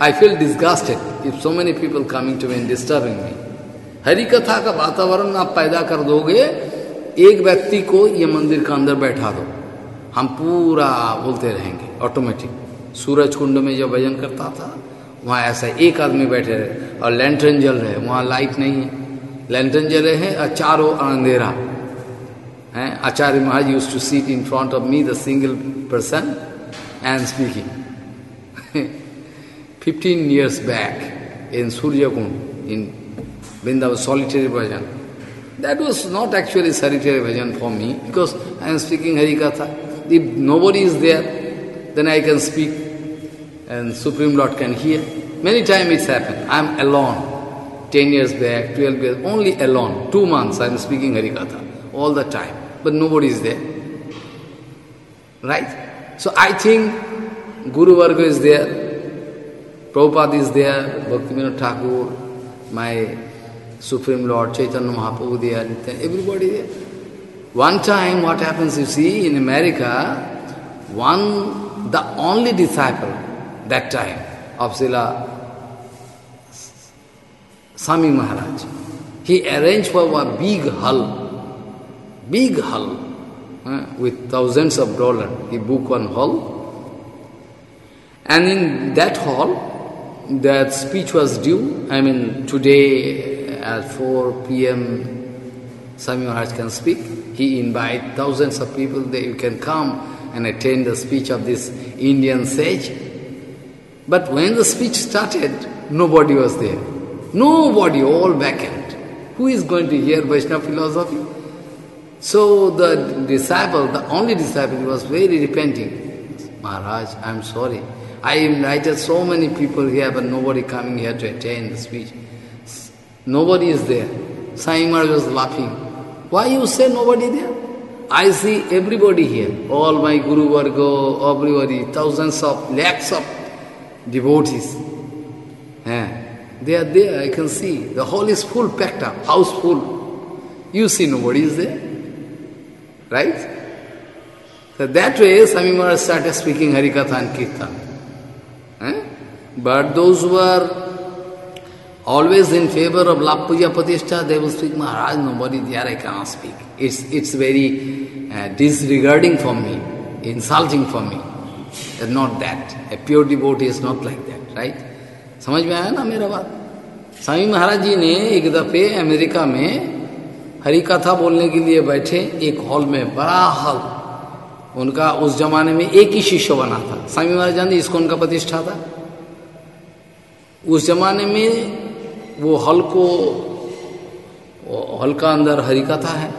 I feel disgusted if so many people coming to me and disturbing me. Hari कथा का वातावरण आप पैदा कर दोगे एक व्यक्ति को ये मंदिर का अंदर बैठा दो हम पूरा बोलते रहेंगे ऑटोमेटिक सूरज कुंड में जब भजन करता था, वहाँ ऐसा एक आदमी बैठे रहे और लैंटर्न जल रहे वहाँ लाइट नहीं है। लैंटर्न जले हैं और चारों अंधेरा। है? Acharya Maharaj use to sit in front of me the single person and speaking fifteen years back in Surya Kund in Vrindavan solitary bhajan that was not actually solitary bhajan for me because I am speaking Hari katha if nobody is there then I can speak and Supreme Lord can hear. Many times it's happened. I'm alone. 10 years back, 12 years, only alone. Two months I'm speaking Harikatha all the time. But nobody is there. Right? So I think Guru Varga is there, Prabhupada is there, Bhaktivinoda Thakur, my Supreme Lord, Chaitanya Mahaprabhu there, everybody there. One time what happens, you see, in America, one, the only disciple that time of Srila Sami Maharaj. He arranged for a big hall, big hall, with thousands of dollars. He booked one hall. And in that hall, that speech was due. I mean, today at 4 p.m., Sami Maharaj can speak. He invite thousands of people that you can come and attend the speech of this Indian sage. But when the speech started, nobody was there. Nobody, all vacant. Who is going to hear Vaishnava philosophy? So the disciple, the only disciple, was very repenting. Maharaj, I am sorry. I invited so many people here, but nobody coming here to attend the speech. Nobody is there. Sai Maharaj was laughing. Why you say nobody there? I see everybody here, all my Guru Vargo, everybody, thousands of, lakhs of devotees. Yeah. They are there, I can see. The hall is full, packed up, house full. You see nobody is there. Right? So that way, Swami Maharaj started speaking Harikatha and Kirtan. But those who are always in favor of Lap Puja Pratishtha, they will speak, Maharaj, nobody there, I cannot speak. It's, it's very uh, disregarding for me, insulting for me. It's not that. A pure devotee is not like that, right? समझ में आया ना मेरा बात स्वामी महाराज जी ने एक दफे America में हरी कथा बोलने के लिए बैठे एक हॉल में बड़ा हॉल उनका उस जमाने में एक ही शिष्य बना था स्वामी महाराज जानते इसको उनका प्रतिष्ठा था उस जमाने में वो हल को हल का अंदर हरी कथा है।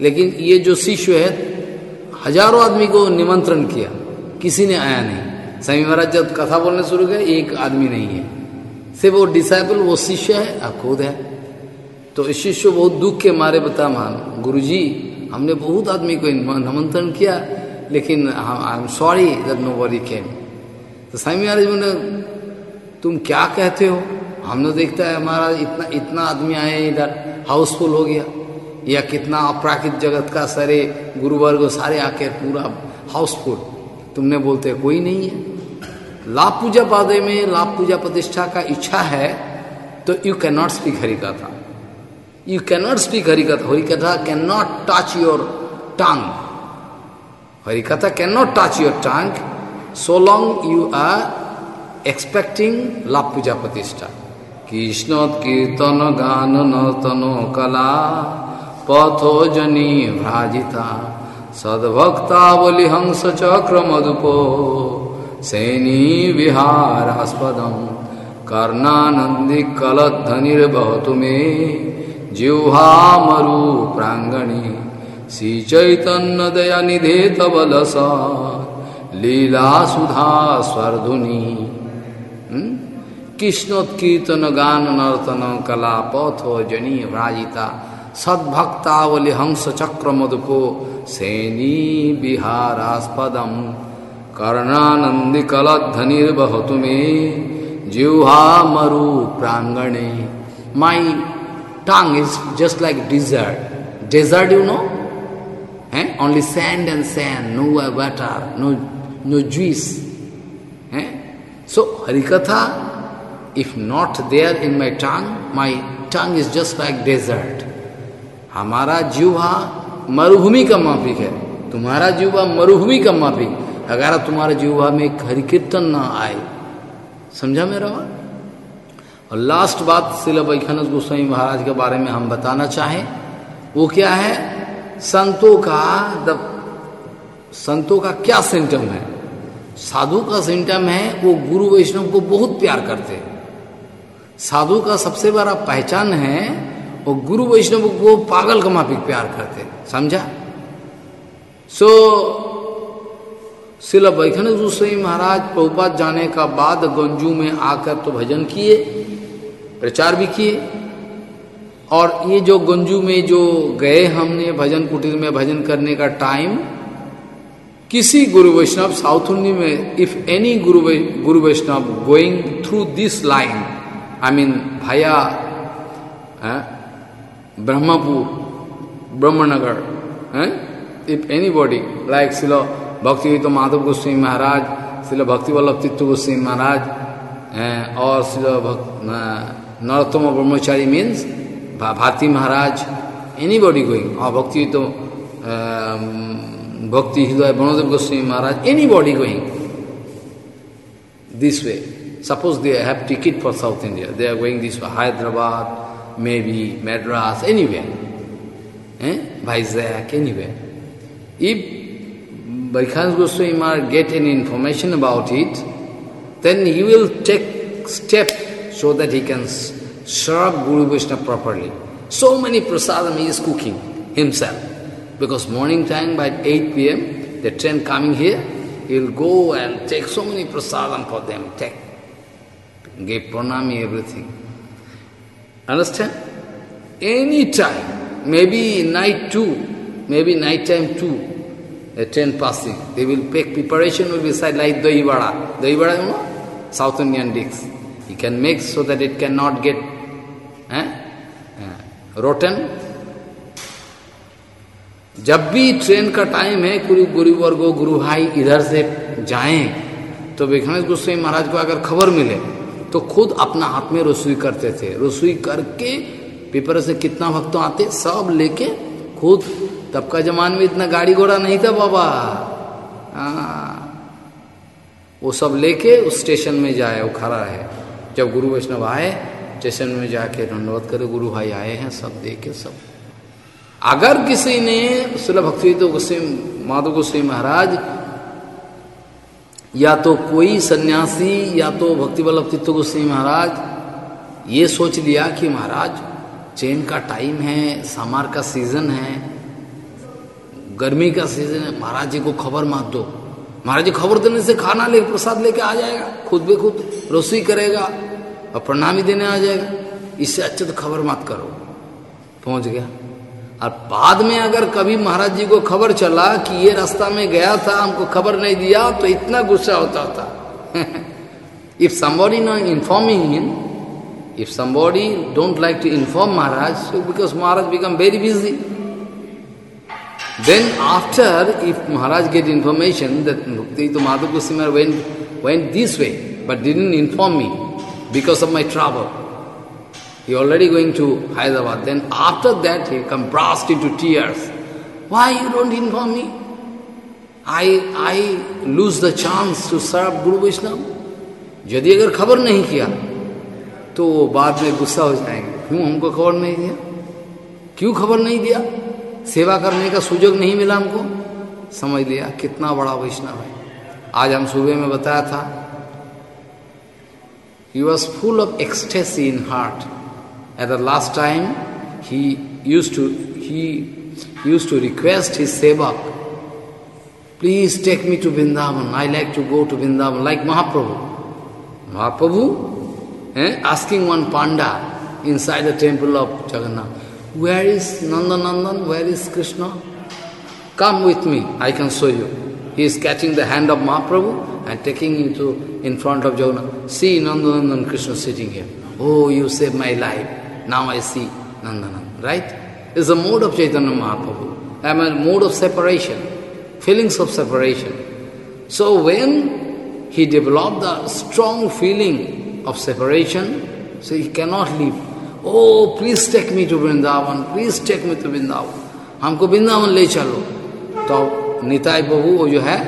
लेकिन ये जो शिष्य है, हज़ारों आदमी को निमंत्रण किया, किसी ने आया नहीं। स्वामी महाराज जब कथा बोलने शुरू किया एक आदमी नहीं है। सिर्फ़ वो डिसाइबल वो शिष्य है खुद है। तो शिष्य बहुत दुख के मारे बता मान गुरु जी हमने बहुत आदमी को निमंत्रण किया, लेकिन I am sorry that nobody came तो स्वामी महाराज बोले, तुम क्या कहते हो? हमने देखता है हमारा इतना इतना आदमी आए इधर, हाउसफुल हो गया। या कितना अपराकृत जगत का सारे गुरुवर्ग, सारे आके पूरा हाउसफुल। तुमने बोलते कोई नहीं है। लाभ पूजा पादे में, लाभ पूजा प्रतिष्ठा का इच्छा है तो you can not speak Harikatha. You can not speak Harikatha. Harikatha can not touch your tongue Harikatha can not touch your tongue so long you are expecting labh puja pratishtha. Kirtana Gana Nartano Kala Patho Jani Vrajita Sadbhakta Hangsa Chakra Madhupo Seni Viharaspadaṁ Karnanandi Kaladhanir Bhavatume जिह्वा मरु प्रांगणी श्री चैतन्य दया कृष्णोत्कीर्तन गान नर्तन कला पथो जनी व्राजिता सद्भक्तावली हंस चक्र मधुपो सैनी विहारास्पदम कर्णानंदी कलध्वनिर्बहतु में जिह्वा मरु प्रांगणे माई tongue is just like desert. Desert, you know? Eh? Only sand and sand, no water, no, no juice. Eh? So, Harikatha, if not there in my tongue, my tongue is just like desert. हमारा जीवा मरुभूमि का माफिक है। तुम्हारा जीवा मरुभूमि का माफिक। अगर तुम्हारा जीवा में हरि कीर्तन ना आए। समझा मेरा बात? और लास्ट बात शिल गोस्वामी महाराज के बारे में हम बताना चाहें वो क्या है? संतों का द संतों का क्या सिम्टम है? साधु का सिम्टम है वो गुरु वैष्णव को बहुत प्यार करते हैं। साधु का सबसे बड़ा पहचान है, वो गुरु वैष्णव को पागल का माफिक प्यार करते समझा? सो शिल वैखन गोस्वामी महाराज प्रभुपात जाने का बाद गंजू में आकर तो भजन किए, प्रचार भी किए। और ये जो गंजू में जो गए हमने भजन कुटीर में भजन करने का टाइम किसी गुरु वैष्णव साउथ में if any guru guru Vaishnava going through this line I mean via Brahmapur Brahmanagar if anybody like शिलो भक्ति तो माधव गोस्वामी महाराज शिलो भक्ति वल्लभ तीर्थ गोस्वामी महाराज और शिलो भक्त Narottama Brahmachari means Bhakti Maharaj, anybody going, or Bhakti to um, Bhakti Hidaya Banadev Goswami Maharaj, anybody going this way. Suppose they have ticket for South India. They are going this way, Hyderabad, maybe Madras, anywhere. Eh? Vizag, anywhere. If Vaikhans Goswami get any information about it, then he will take step so that he can serve Guru Vishnu properly. So many prasadam he is cooking himself. Because morning time by 8 p.m., the train coming here, he will go and take so many prasadam for them, take, give pranami, everything. Understand? Any time, maybe night too, maybe night time too, a train passing, they will take preparation will be side like. Dahi vada, you know? South Indian dish. You can make so that it cannot get eh? rotten जब भी train का time है गुरु वर्गो गुरु भाई इधर से जाएँ तो विघ्नेश गोस्वामी महाराज को अगर खबर मिले तो खुद अपना हाथ में रसोई करते थे। रसोई करके पेपर से कितना भक्त आते सब लेके खुद तब का जमान में इतना गाड़ी घोड़ा नहीं था बाबा। आ, वो सब लेके उस स्टेशन में जाए वो खड़ा है। जब गुरु वैष्णव आए स्टेशन में जाके दंडवत करे गुरु भाई आए हैं सब देखे सब। अगर किसी ने सुलभ भक्ति तो गोस्वामी माधव गोस्वामी महाराज या तो कोई सन्यासी या तो भक्ति वल्लभ तीर्थ गोस्वामी महाराज, ये सोच लिया कि महाराज, चैन का टाइम है, समर का सीज़न है, गर्मी का सीज़न है, महाराज जी को खबर मत दो। महाराज जी खबर देने से खाना ले, प्रसाद लेके आ जाएगा, खुद बे खुद रसोई करेगा और प्रणामी देने आ जाएगा। इससे अच्छे तो खबर मत करो। पहुँच गया। और बाद में अगर कभी महाराज जी को खबर चला कि ये रास्ता में गया था, हमको खबर नहीं दिया तो इतना गुस्सा होता था। If somebody not informing him if somebody don't like to inform Maharaj because Maharaj become very busy then after if Maharaj get information that भुक्ति तो माधव गुस्सा when when this way but didn't inform me because of my travel he already going to Hyderabad. Then after that he come burst into tears. Why you don't inform me? I, I lose the chance to serve Guru Vaishnava. यदि अगर खबर नहीं किया तो बाद में गुस्सा हो जाएँगे क्यों हमको खबर नहीं दिया क्यों खबर नहीं दिया सेवा करने का सुजोग नहीं मिला हमको समझ लिया कितना बड़ा वैष्णव है आज हम सुबह में बताया था he was full of ecstasy in heart At the last time, he used to he used to request his sevak, please take me to Vrindavan. I like to go to Vrindavan, like Mahaprabhu. Mahaprabhu eh, asking one panda inside the temple of Jagannath, where is Nandanandan? Where is Krishna? Come with me, I can show you. He is catching the hand of Mahaprabhu and taking him to in front of Jagannath. See Nandanandan Krishna sitting here. Oh, you saved my life. Now I see Nandanam, right? It's a mode of Chaitanya Mahaprabhu. I mean, mode of separation, feelings of separation. So when he developed the strong feeling of separation, so he cannot leave. Oh, please take me to Vrindavan, please take me to Vrindavan. हमको वृंदावन ले चलो तो निताई बहू वो जो है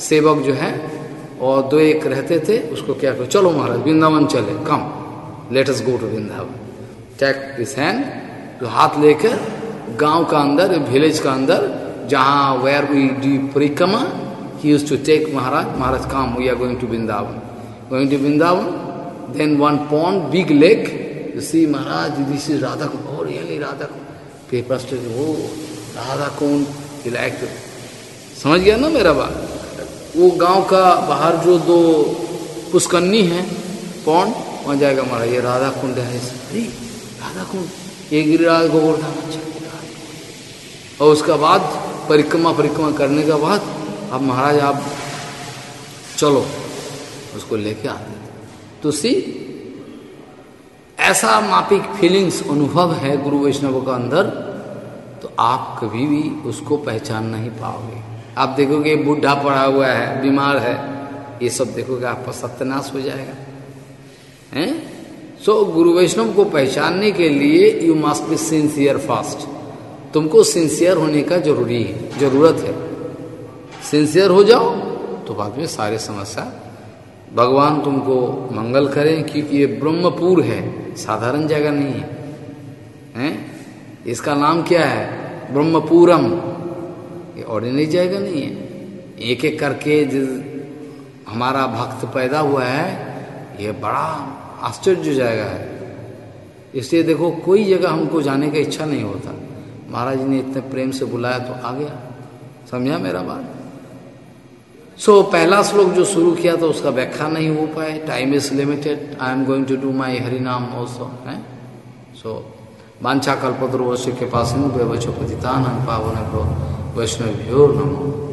सेवक जो है और दो एक रहते थे उसको क्या करो चलो महाराज वृंदावन चले come let us go to Vrindavan take this hand तो हाथ लेकर गाँव का अंदर विलेज का अंदर जहाँ where we did parikrama he use to take Maharaj Maharaj come we are going to Vrindavan going to Vrindavan then one pond big lake see Maharaj this is Radha Kund oh really Radha Kund paper oh Radha Kund like समझ गया ना मेरा बात? वो गाँव का बाहर जो दो पुष्कन्नी है, पौंड, वहाँ जाएगा महाराज, ये राधा कुंड है राधा कुंड ये गिरिराज गोवर्धन और उसका बाद परिक्रमा परिक्रमा करने के बाद अब महाराज आप चलो, उसको लेके आते तो सी, ऐसा मापिक फीलिंग्स अनुभव है गुरु वैष्णव का अंदर तो आप कभी भी उसको पहचान नहीं पाओगे। आप देखोगे बूढ़ा पड़ा हुआ है, बीमार है, ये सब देखोगे आपका सत्यानाश हो जाएगा। हैं? सो गुरु वैष्णव को पहचानने के लिए you must be sincere fast तुमको सिंसियर होने का ज़रूरी है, ज़रूरत है। सिंसियर हो जाओ तो बाद में सारे समस्या। भगवान तुमको मंगल करें क्योंकि ये ब्रह्मपुर है, साधारण जगह नहीं है। हैं? इसका नाम क्या है? ब्रह्मपुरम। ये ऑर्डिनरी जगह नहीं है। एक एक करके जिस हमारा भक्त पैदा हुआ है, ये बड़ा आश्चर्य जाएगा। है इसलिए देखो कोई जगह हमको जाने का इच्छा नहीं होता। महाराज ने इतने प्रेम से बुलाया तो आ गया। समझा मेरा बात? सो so, पहला श्लोक जो शुरू किया तो उसका व्याख्या नहीं हो पाए time is limited I am going to do my harinam also है? सो वाछा कल्पद्रोवश्य के पास पतितान पावन वैष्णव नमो